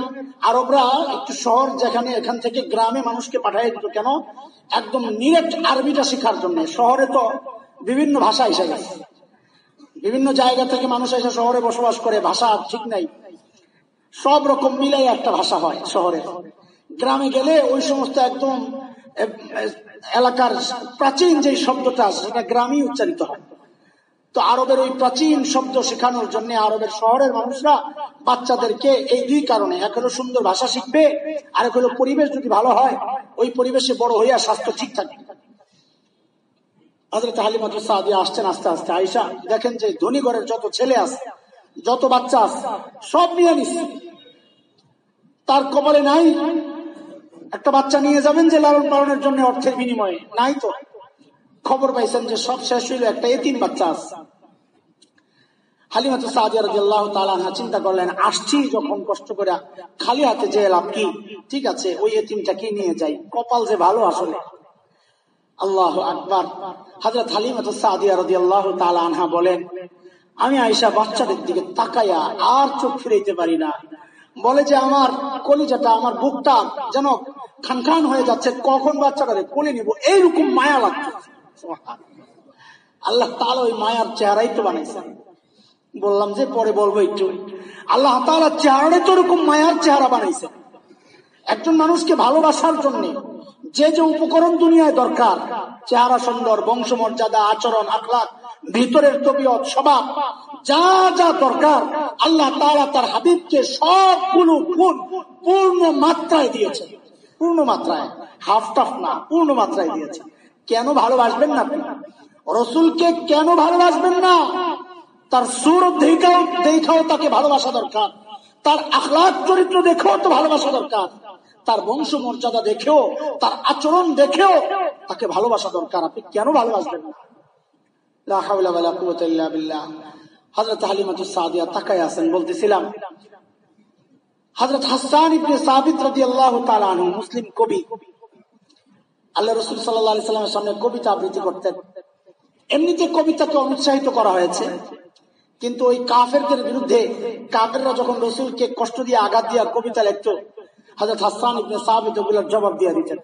আরবরা একটু শহর যেখানে এখান থেকে গ্রামে মানুষকে পাঠাই দিত কেন? একদম নিরেট আরবিটা শেখার জন্য। শহরে তো বিভিন্ন ভাষা এসে গেছে। বিভিন্ন জায়গা থেকে মানুষ এসে শহরে বসবাস করে, ভাষা ঠিক নাই। সব রকম মিলাই একটা ভাষা হয় শহরে গ্রামে গেলে ওই সমস্ত একদম এলাকার প্রাচীন যে শব্দটা সেটা গ্রামই উচ্চারিত হয়। তো আরবের ওই প্রাচীন শব্দ শেখানোর জন্য আরবের শহরের মানুষরা বাচ্চাদেরকে এই দুই কারণে, এক হলো সুন্দর ভাষা শিখবে আর এক হলো পরিবেশ যদি ভালো হয়, ওই পরিবেশে বড় হইয়া স্বাস্থ্য ঠিক থাকে হাজরত হালিমাত সাহাদি আসছেন আস্তে আস্তে। আইসা দেখেন যে ধনী ঘরের যত ছেলে আছে যত বাচ্চা আছে, সব নিয়ে নিস। তার কপালে নাই? একটা বাচ্চা নিয়ে যাবেন যে লালন পালনের জন্য অর্থের বিনিময়ে? নাই তো। খবর পাইছেন যে সব শেষ হইল, একটা এতিম বাচ্চা আছে। হালিমাতু সাদিয়া রাদিয়াল্লাহু তাআলা চিন্তা করলেন, আসছি যখন কষ্ট করে খালি হাতে যে লাভ কি? ঠিক আছে, ওই এতিমটাকে নিয়ে যাই কপাল যে ভালো আসলে। আল্লাহ আকবার। হযরত হালিমাতু সাদিয়া রাদিয়াল্লাহু তাআলা আনহা বলেন আমি আয়সা বাচ্চাদের দিকে তাকাইয়া আর চোখ ফিরাইতে পারি না। বলে যে, আমার কলিজাটা, আমার বুকটা যেন খান হয়ে যাচ্ছে, কখন বাচ্চাটাকে কোলে নিব? এইরকম মায়া লাগছে। আল্লাহ তালা ওই মায়ার চেহারাই তো বানাইছেন। বললাম যে, পরে বলব একটু। আল্লাহ তালা চেহারাই তো ওরকম মায়ার চেহারা বানাইছে একজন মানুষকে ভালোবাসার জন্য যে যে উপকরণ দুনিয়ায় দরকার, চেহারা সুন্দর, বংশমর্যাদা, আচরণ, আখলাখ ভিতরের তবিয়ত স্বভাব যা যা দরকার, আল্লাহ তারা তার হাবিবকে সবগুলো গুণ পূর্ণ মাত্রায় দিয়েছে পূর্ণ মাত্রায় হাফ টাফ না, পূর্ণ মাত্রায় দিয়েছে কেন ভালোবাসবেন না আপনি? রসুলকে কেন ভালোবাসবেন না? তার সুর দেখাও দেখাও তাকে ভালোবাসা দরকার। তার আখলাখ চরিত্র দেখেও তো ভালোবাসা দরকার। তার বংশ মর্যাদা দেখেও, তার আচরণ দেখেও তাকে ভালোবাসা দরকার। আপনি কেন ভালোবাসবেন না? মুসলিম কবি। আল্লাহ সাল্লামের সামনে কবিতা আবৃত্তি করতেন। এমনিতে কবিতাকে অনুৎসাহিত করা হয়েছে, কিন্তু ওই কাফেরদের বিরুদ্ধে কাফেররা যখন রসুলকে কষ্ট দিয়ে আঘাত দিয়ে কবিতা লিখত হাজরত হাসান ইবনে সাহাবিদ ওগুলোর জবাব দিয়ে দিতেন।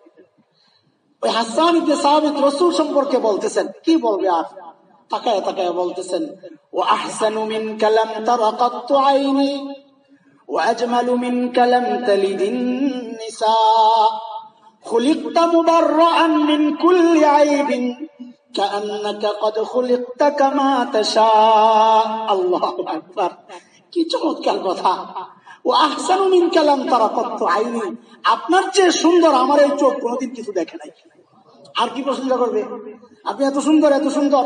ওই হাসান ইবনে সাহাবিদ রসুল সম্পর্কে বলতেছেন, কি বলবে আর তাকায় তাকায় বলতেছেন ও আহসানু মিন কালাম তারা কত্ত আইনি وأجمل منك لم تلد النساء خلقت مبرأ من كل عيب كأنك قد خلقت كما تشاء الله أكبر কি চমৎকার কথা ও আহসানু মিন কালাম তারা কত আইনি আপনার চেয়ে সুন্দর আমার এই চোখ কোনোদিন কিছু দেখে নাই আর কি পছন্দ করবে আপনি এত সুন্দর এত সুন্দর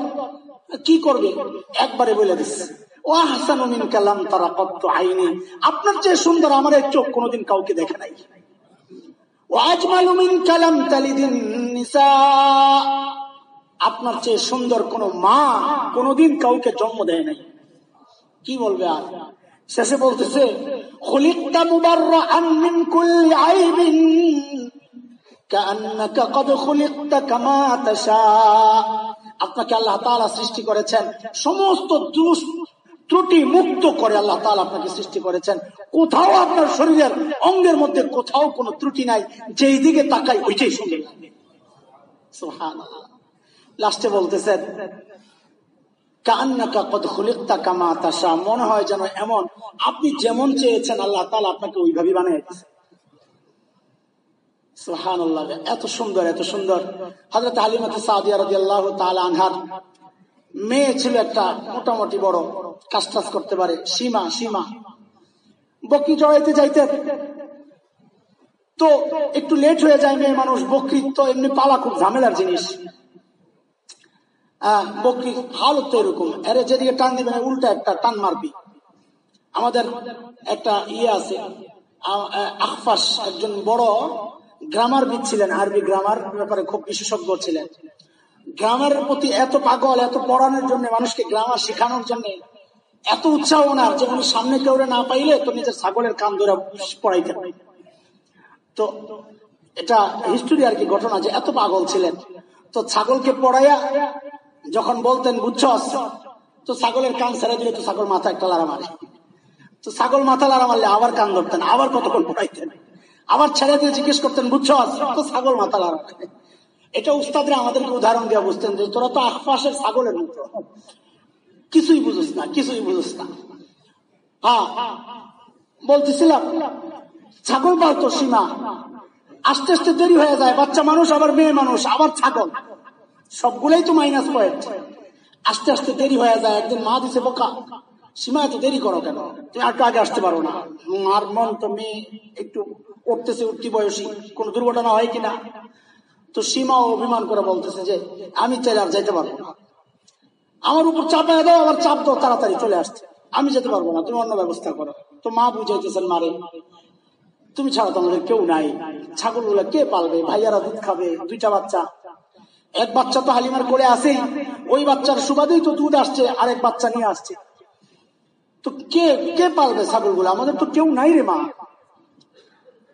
কি করবে? একবারে বলে দিচ্ছে ও হাসান কালাম তারা কত আইনি। আপনার চেয়ে সুন্দর আমার চোখ কোনোদিন কাউকে দেখে নাই। আপনার চেয়ে সুন্দর কোন মা কোনোদিন কাউকে জন্ম দেয় নাই। কি বলবে আর? শেষে বলতেছে খলিকটা মুবাররাআন মিন কুল্লি আইবিন আপনাকে আল্লাহ তালা সৃষ্টি করেছেন। সমস্ত দোষ ত্রুটি মুক্ত করে আল্লাহ তালা আপনাকে সৃষ্টি করেছেন। কোথাও আপনার শরীরের অঙ্গের মধ্যে কোথাও কোনো ত্রুটি নাই। যেই দিকে তাকাই, ওইটাই শুনে লাস্টে বলতেছেন খুলিকতা কামা মনে হয় যেন এমন, আপনি যেমন চেয়েছেন, আল্লাহ তাআলা আপনাকে ওইভাবে বানিয়ে এত সুন্দর এত সুন্দর। হযরত হালিমাত সাদিয়া আনহার মেয়ে ছিল একটা মোটামুটি বড় কাজ টাজ করতে পারে, সীমা সীমা। বকরি জড়াইতে যাইতে। তো একটু লেট হয়ে যায় মেয়ে মানুষ, বকরি তো এমনি পালা খুব ঝামেলার জিনিস। বকরি হালত তো এরকম এরে যেদিকে টান দিবে উল্টা একটা টান মারবি। আমাদের একটা ইয়ে আছে আখফাস একজন বড় গ্রামার বিদ ছিলেন আরবি গ্রামার ব্যাপারে খুব বিশেষজ্ঞ ছিলেন। গ্রামারের প্রতি এত পাগল, এত পড়ানোর জন্য, মানুষকে গ্রামার শেখানোর জন্য এত উৎসাহ ওনার যে উনি সামনে কেউ না পাইলে তো নিজের ছাগলের কান ধরে পড়াইতেন। তো এটা হিস্টোরি আর কি ঘটনা যে এত পাগল ছিলেন। তো ছাগলকে পড়াইয়া যখন বলতেন, বুঝছস, তো ছাগলের কান ছেড়ে দিলে তো ছাগল মাথা একটা লারা মারে। তো ছাগল মাথা লারা মারলে আবার কান ধরতেন, আবার কতক্ষণ পড়াইতেন? আবার ছেড়ে দিয়ে জিজ্ঞেস করতেন, বুঝছ তো ছাগল মাথা লারা এটা উস্তাদরা আমাদেরকে উদাহরণ দিয়ে বুঝতেন যে, তোরা তো আশপাশের ছাগলের মতো। কিছুই বুঝিস না, কিছুই বুঝিস না। হ্যাঁ বলতেছিলাম, ছাগল পালতো সীমা। আস্তে আস্তে দেরি হয়ে যায়, বাচ্চা মানুষ, আবার মেয়ে মানুষ, আবার ছাগল। সবগুলাই তো মাইনাস পয়েন্ট আস্তে আস্তে দেরি হয়ে যায়, একদিন মা দিছে বোকা। সীমা এত দেরি করো কেন? তুমি একটু আগে আসতে পারো না। মার মন তো মেয়ে একটু উঠতেছে, উঠতি বয়সী। কোন দুর্ঘটনা হয় কিনা? তো সীমা অভিমান করে বলতেছে যে, আমি চাইলে আর যাইতে পারব না। আমার উপর চাপায় দাও আবার চাপ দাও, তাড়াতাড়ি চলে আসছে আমি যেতে পারব না, তুমি অন্য ব্যবস্থা করো। তো মা বুঝাইতেছেন, মারে, তুমি ছাড়া তো আমাদের কেউ নাই। ছাগলগুলা কে পালবে? ভাইয়ারা দুধ খাবে, দুইটা বাচ্চা। এক বাচ্চা তো হালিমার করে আসেই ওই বাচ্চার সুবাদেই তো দুধ আসছে, আরেক বাচ্চা নিয়ে আসছে। তো কে কে পালবে ছাগলগুলো আমাদের তো কেউ নাই রে মা।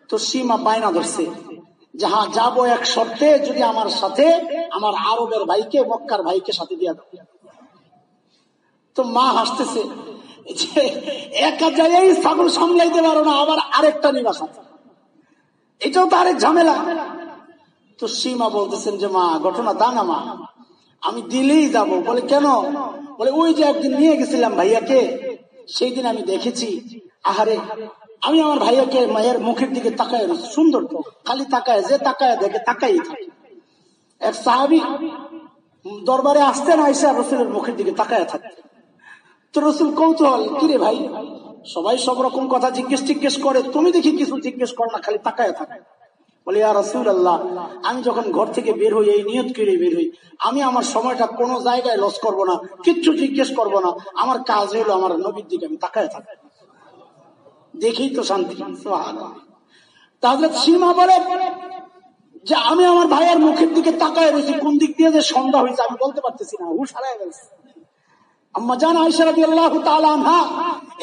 তো সীমা বায়না ধরছে। যাহা যাব এক শর্তে, যদি আমার সাথে, আমার আরবের ভাইকে, মক্কার ভাইকে সাথে দিয়া তো মা হাসতেছে যে, একা জায়গায় ছাগল সামলাইতে পারো না, আবার আরেকটা নিবা সাথে এটাও তো আরেক ঝামেলা। তো সীমা বলতেছেন যে, মা, ঘটনা তা না, মা। আমি দিলেই যাব। বলে, কেন? বলে, ওই যে একদিন নিয়ে গেছিলাম ভাইয়াকে। সেই দিন আমি দেখেছি, আহারে, আমি আমার ভাইয়াকে মায়ের মুখের দিকে তাকায় সুন্দর তো, খালি তাকায়, যে তাকায় দেখে তাকাই থাকে। এক সাহাবি দরবারে আসতেন আইসা রসুলের মুখের দিকে তাকায় থাকতেন তো রসুল কৌতূহল, কিরে ভাই, সবাই সব রকম কথা জিজ্ঞেস টিজ্ঞেস করে, তুমি দেখি কিছু জিজ্ঞেস করো না, খালি তাকায় থাকে। বলে আর রসুল আল্লাহ আমি যখন ঘর থেকে বের হই, এই নিয়ত করে বের হই, আমি আমার সময়টা কোনো জায়গায় লস করব না, কিচ্ছু জিজ্ঞেস করব না, আমার কাজ হলো আমার নবীর দিকে আমি তাকায় থাকি দেখেই তো শান্তি। তাহলে সীমা বলে যে, আমি আমার ভাইয়ের মুখের দিকে তাকায় রয়েছি কোন দিক দিয়ে যে সন্ধ্যা হয়েছে আমি বলতে পারতেছি না, হুশ হারায় গেছে। আম্মা জান আয়সা রাদিয়াল্লাহু তাআলা আনহা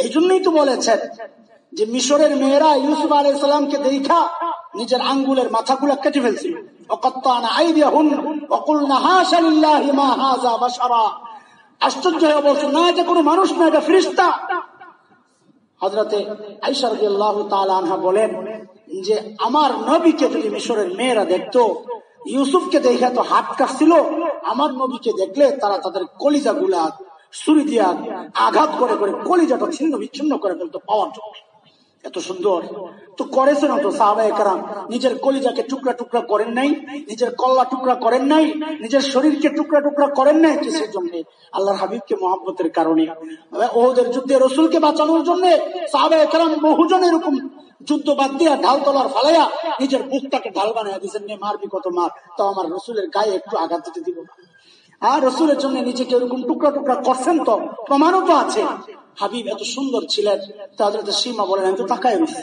এই জন্যই তো বলেছেন যে মিশরের মেয়েরা ইউসুফ আলাইসালামকে দেখা নিজের আঙ্গুলের মাথাগুলা কেটে ফেলছিল আশ্চর্য হয়ে বলছে, না, এটা কোনো মানুষ না, এটা ফিরিস্তা হজরতে আইসারদুল্লাহ আনহা বলেন যে, আমার নবীকে যদি মিশরের মেয়েরা দেখতো, ইউসুফকে দেখে তো হাত কাটছিল, আমার নবীকে দেখলে তারা তাদের কলিজা গুলা সুরি দিয়া আঘাত করে করে কলিজাটা ছিন্ন বিচ্ছিন্ন করে ফেলতো পাওয়ার জন্য। এত সুন্দর। তো করেছে না তো সাহাবাহ কারাম। নিজের কলিজাকে টুকরা টুকরা করেন নাই, নিজের কল্লা টুকরা করেন নাই, নিজের শরীরকে টুকরা টুকরা করেন নাই কিসের জন্য আল্লাহর হাবিবকে মহাব্বতের কারণে। ওদের যুদ্ধে রসুলকে বাঁচানোর জন্য সাহাবাহ কারাম বহুজন এরকম যুদ্ধ বাদ দিয়া ঢাল তলার ফালাইয়া নিজের বুকটাকে ঢাল বানায় দিয়েছেন মারবি কত মার তো আমার রসুলের গায়ে একটু আঘাত দিতে দিব আর রসুলের জন্য নিজেকে এরকম টুকরা টুকরা করছেন তো, প্রমাণও তো আছে। হাবিব এত সুন্দর ছিলেন তাদের সীমা বলেন, আমি তো তাকায় রয়েছে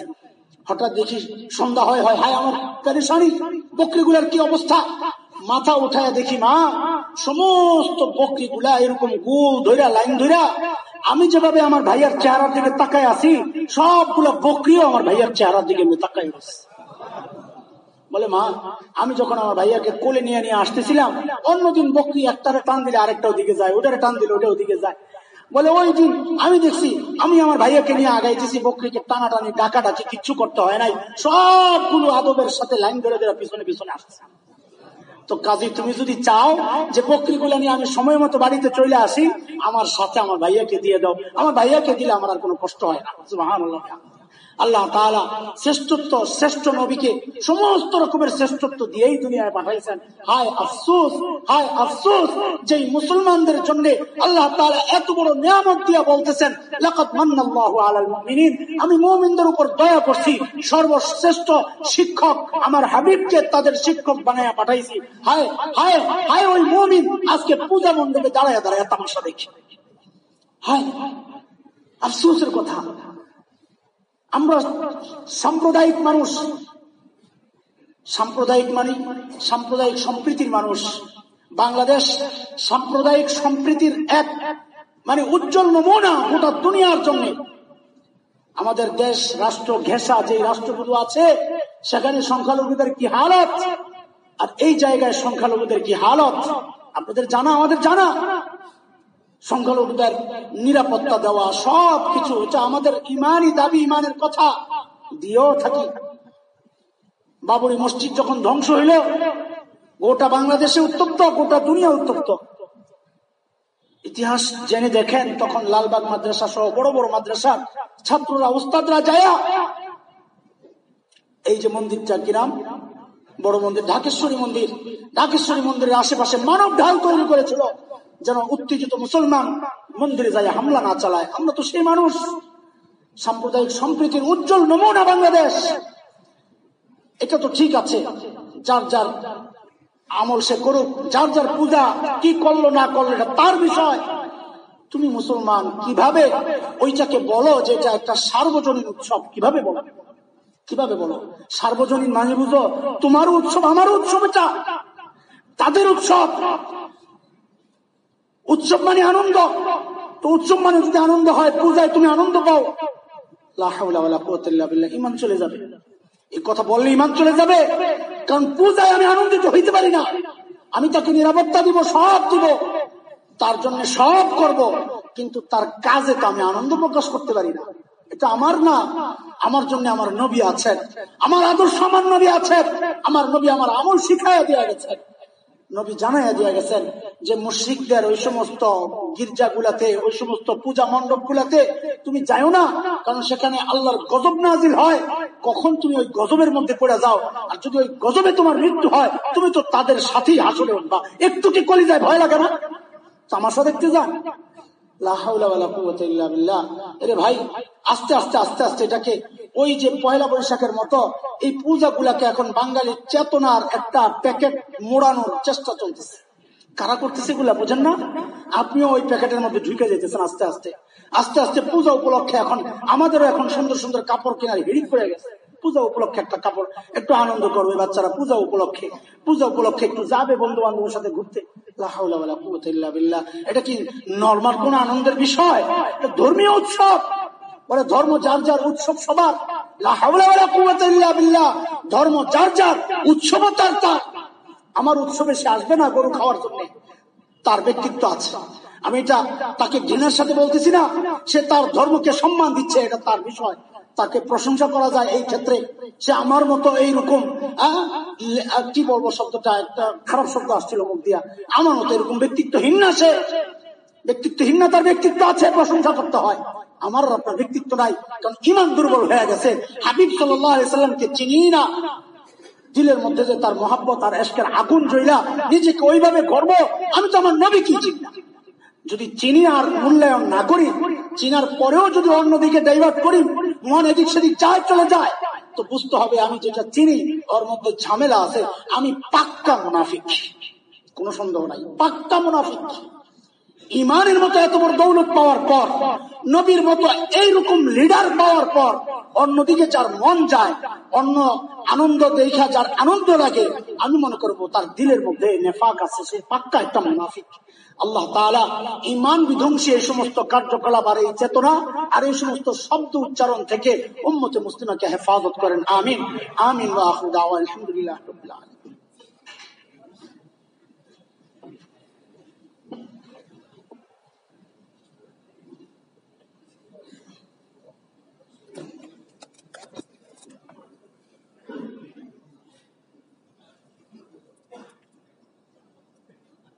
হঠাৎ দেখি সন্ধ্যা হয় হয়, হায় আমার পেরেশানি বকরিগুলার কি অবস্থা? মাথা উঠায় দেখি, মা, সমস্ত বকরিগুলা এরকম গুল ধইরা, লাইন ধইরা, আমি যেভাবে আমার ভাইয়ার চেহারার দিকে তাকায় আছি, সবগুলা বকরিও আমার ভাইয়ার চেহারার দিকে তাকাই আছি বলে, মা, আমি যখন আমার ভাইয়াকে কোলে নিয়ে নিয়ে আসতেছিলাম, অন্যদিন বকরি একটারে টান দিলে আরেকটা ওদিকে যায়, ওটারে টান দিলে ওটা ওদিকে যায়। বলে, ওই দিন আমি দেখছি, আমি আমার ভাইয়াকে নিয়ে আগাইতেছি, বকরিকে টানাটানি ডাকা ডাকি কিচ্ছু করতে হয় নাই। সবগুলো আদবের সাথে লাইন ধরে ধরে পিছনে পিছনে আসছে। তো কাজী, তুমি যদি চাও যে বকরিগুলো নিয়ে আমি সময় মতো বাড়িতে চলে আসি, আমার সাথে আমার ভাইয়াকে দিয়ে দাও। আমার ভাইয়াকে দিলে আমার আর কোনো কষ্ট হয় না। আল্লাহ তালা শ্রেষ্ঠত্ব, শ্রেষ্ঠ নবীকে সমস্ত রকমের শ্রেষ্ঠত্ব দিয়েই দুনিয়ায় পাঠাইছেন। হায় আফসোস হায় আফসোস যে মুসলমানদের জন্য আল্লাহ তালা এত বড় নিয়ামত দিয়া বলতেছেন আমি মোমিনদের উপর দয়া করছি, সর্বশ্রেষ্ঠ শিক্ষক, আমার হাবিবকে তাদের শিক্ষক বানাইয়া পাঠাইছি। হায় হায় হায় ওই মমিন, আজকে পূজা মণ্ডপে দাঁড়ায় দাঁড়ায় তামাশা দেখি। হায়, আফসোসের কথা। আমরা সাম্প্রদায়িক মানুষ। সাম্প্রদায়িক মানে সাম্প্রদায়িক সম্প্রীতির মানুষ। বাংলাদেশ সাম্প্রদায়িক সম্প্রীতির এক মানে উজ্জ্বল নমুনা গোটা দুনিয়ার জন্য। আমাদের দেশ রাষ্ট্র ঘেঁষা যে রাষ্ট্রগুলো আছে, সেখানে সংখ্যালঘুদের কি হালত? আর এই জায়গায় সংখ্যালঘুদের কি হালত? আপনাদের জানা, আমাদের জানা। সংখ্যালঘুদের নিরাপত্তা দেওয়া সব কিছু এটা আমাদের ইমানই দাবি, ইমানের কথা দিয়েও থাকি। বাবরি মসজিদ যখন ধ্বংস হইল, গোটা বাংলাদেশে উত্তপ্ত, গোটা দুনিয়া উত্তপ্ত। ইতিহাস জেনে দেখেন, তখন লালবাগ মাদ্রাসা সহ বড় বড় মাদ্রাসা ছাত্ররা, উস্তাদরা যায়, এই যে মন্দিরটা কিরাম বড় মন্দির, ঢাকেশ্বরী মন্দির। ঢাকেশ্বরী মন্দিরের আশেপাশে মানব ঢাল তৈরি করেছিল। যেন উত্তেজিত মুসলমান মন্দিরে যায় হামলা না চালায়। আমরা তো সেই মানুষ। সাম্প্রদায়িক সম্প্রীতির উজ্জ্বল নমুনা বাংলাদেশ। এটা তো ঠিক আছে। যার যার আমল সে করুক, যার যার পূজা, কি করল, না করল, এটা তার বিষয়। তুমি মুসলমান, কীভাবে? ওইটাকে বলো যে এটা একটা সার্বজনীন উৎসব। কীভাবে বলো? কীভাবে বলো? সার্বজনীন মানে বুঝো, তোমার উৎসব, আমার উৎসব এটা। তাদের উৎসব। উৎসব মানে আনন্দ। তো উৎসব মানে যদি আনন্দ হয়, পূজায় তুমি আনন্দ পাও। ইমান চলে যাবে। এই কথা বললে ইমান চলে যাবে। কারণ পূজায় আমি আনন্দিত হইতে পারি না। আমি তাকে নিরাপত্তা দিব, সব দিব। তার জন্য সব করব। কিন্তু তার কাজে তো আমি আনন্দ প্রকাশ করতে পারি না। এটা আমার না। আমার জন্য আমার নবী আছেন। আমার আদর্শ আমার নবী আছেন। আমার নবী আমার আমল শিখাইয়া দেওয়া গেছেন। নবী জানাইয়া দিয়ে গেছেন যে মুশ্রিকদের ওই সমস্ত গির্জা গুলাতে ওই সমস্ত পূজা মণ্ডপ গুলাতে তুমি যাও না, কারণ সেখানে আল্লাহর গজব নাজিল হয়। কখন তুমি ওই গজবের মধ্যে পড়ে যাও? আর যদি ওই গজবে তোমার মৃত্যু হয়, তুমি তো তাদের সাথেই হাসলে উঠবা। একটু কি কলিজায় ভয় লাগে না? তামাশা দেখতে যান। ভাই, আস্তে আস্তে আস্তে আস্তে এটাকে ওই যে পয়লা বৈশাখের মতো এই এখন বাঙালি চেতনার একটা প্যাকেট মোড়ানোর চেষ্টা চলতেছে। কারা করতেছে বোঝেন না? আপনিও ওই প্যাকেটের মধ্যে ঢুকে যেতেছেন আস্তে আস্তে। আস্তে আস্তে পূজা উপলক্ষে এখন আমাদেরও এখন সুন্দর সুন্দর কাপড় কেনার হিড়িক পড়ে গেছে। পূজা উপলক্ষে একটা কাপড়, একটু আনন্দ করবে বাচ্চারা পূজা উপলক্ষে। পূজা উপলক্ষে একটু যাবে বন্ধু বান্ধবের সাথে ঘুরতে। এটা কি নর্মাল কোন আনন্দের বিষয়? ধর্মীয় উৎসব। বলে ধর্ম যার যার উৎসব সবার। ধর্ম যার যার উৎসব তার। আমার উৎসবে সে আসবে না গরু খাওয়ার জন্য। তার ব্যক্তিত্ব আছে। আমি এটা তাকে ঘৃণার সাথে বলতেছি না। সে তার ধর্মকে সম্মান দিচ্ছে, এটা তার বিষয়। তাকে প্রশংসা করা যায় এই ক্ষেত্রে। সে আমার মতো এইরকম আহ, কি বলব শব্দটা? একটা খারাপ শব্দ আসছিল মুখ দিয়া। আমার মতো এরকম ব্যক্তিত্বহীন না সে। ব্যক্তিত্বহীন না তার ব্যক্তিত্ব আছে প্রশংসা করতে হয়। আমার আপনার ব্যক্তিত্ব নাই কারণ ইমান দুর্বল হয়ে গেছে। হাবিব সাল্লামকে চিনি না। দিলের মধ্যে যে তার মহাব্বত আর এসকের আগুন জইলা নিজেকে ওইভাবে করব আমি তো আমার নবী কি চিনি যদি চিনি আর মূল্যায়ন না করি চিনার পরেও যদি অন্যদিকে ডাইভার্ট করি মন এদিক সেদিক যায়, চলে যায়। তো বুঝতে হবে, আমি যেটা চিনি, ওর মধ্যে ঝামেলা আছে, আমি পাক্কা মুনাফিক। কোন সন্দেহ নাই, পাক্কা মুনাফিক। ইমানের মতো এত বড় দৌলত পাওয়ার পর, নবীর মতো এইরকম লিডার পাওয়ার পর, অন্যদিকে যার মন যায়, অন্য আনন্দ দেখা, যার আনন্দ লাগে, আমি মনে করব তার দিলের মধ্যে নেফাক আছে, সে পাক্কা একটা মুনাফিক। আল্লাহ তালা ইমান বিধ্বংসী এই সমস্ত কার্যকলাপ আর এই চেতনা আর এই সমস্ত শব্দ উচ্চারণ থেকে উম্মতে মুসলিমাকে হেফাজত করেন। আমিন। আমিন আলহামদুলিল্লাহ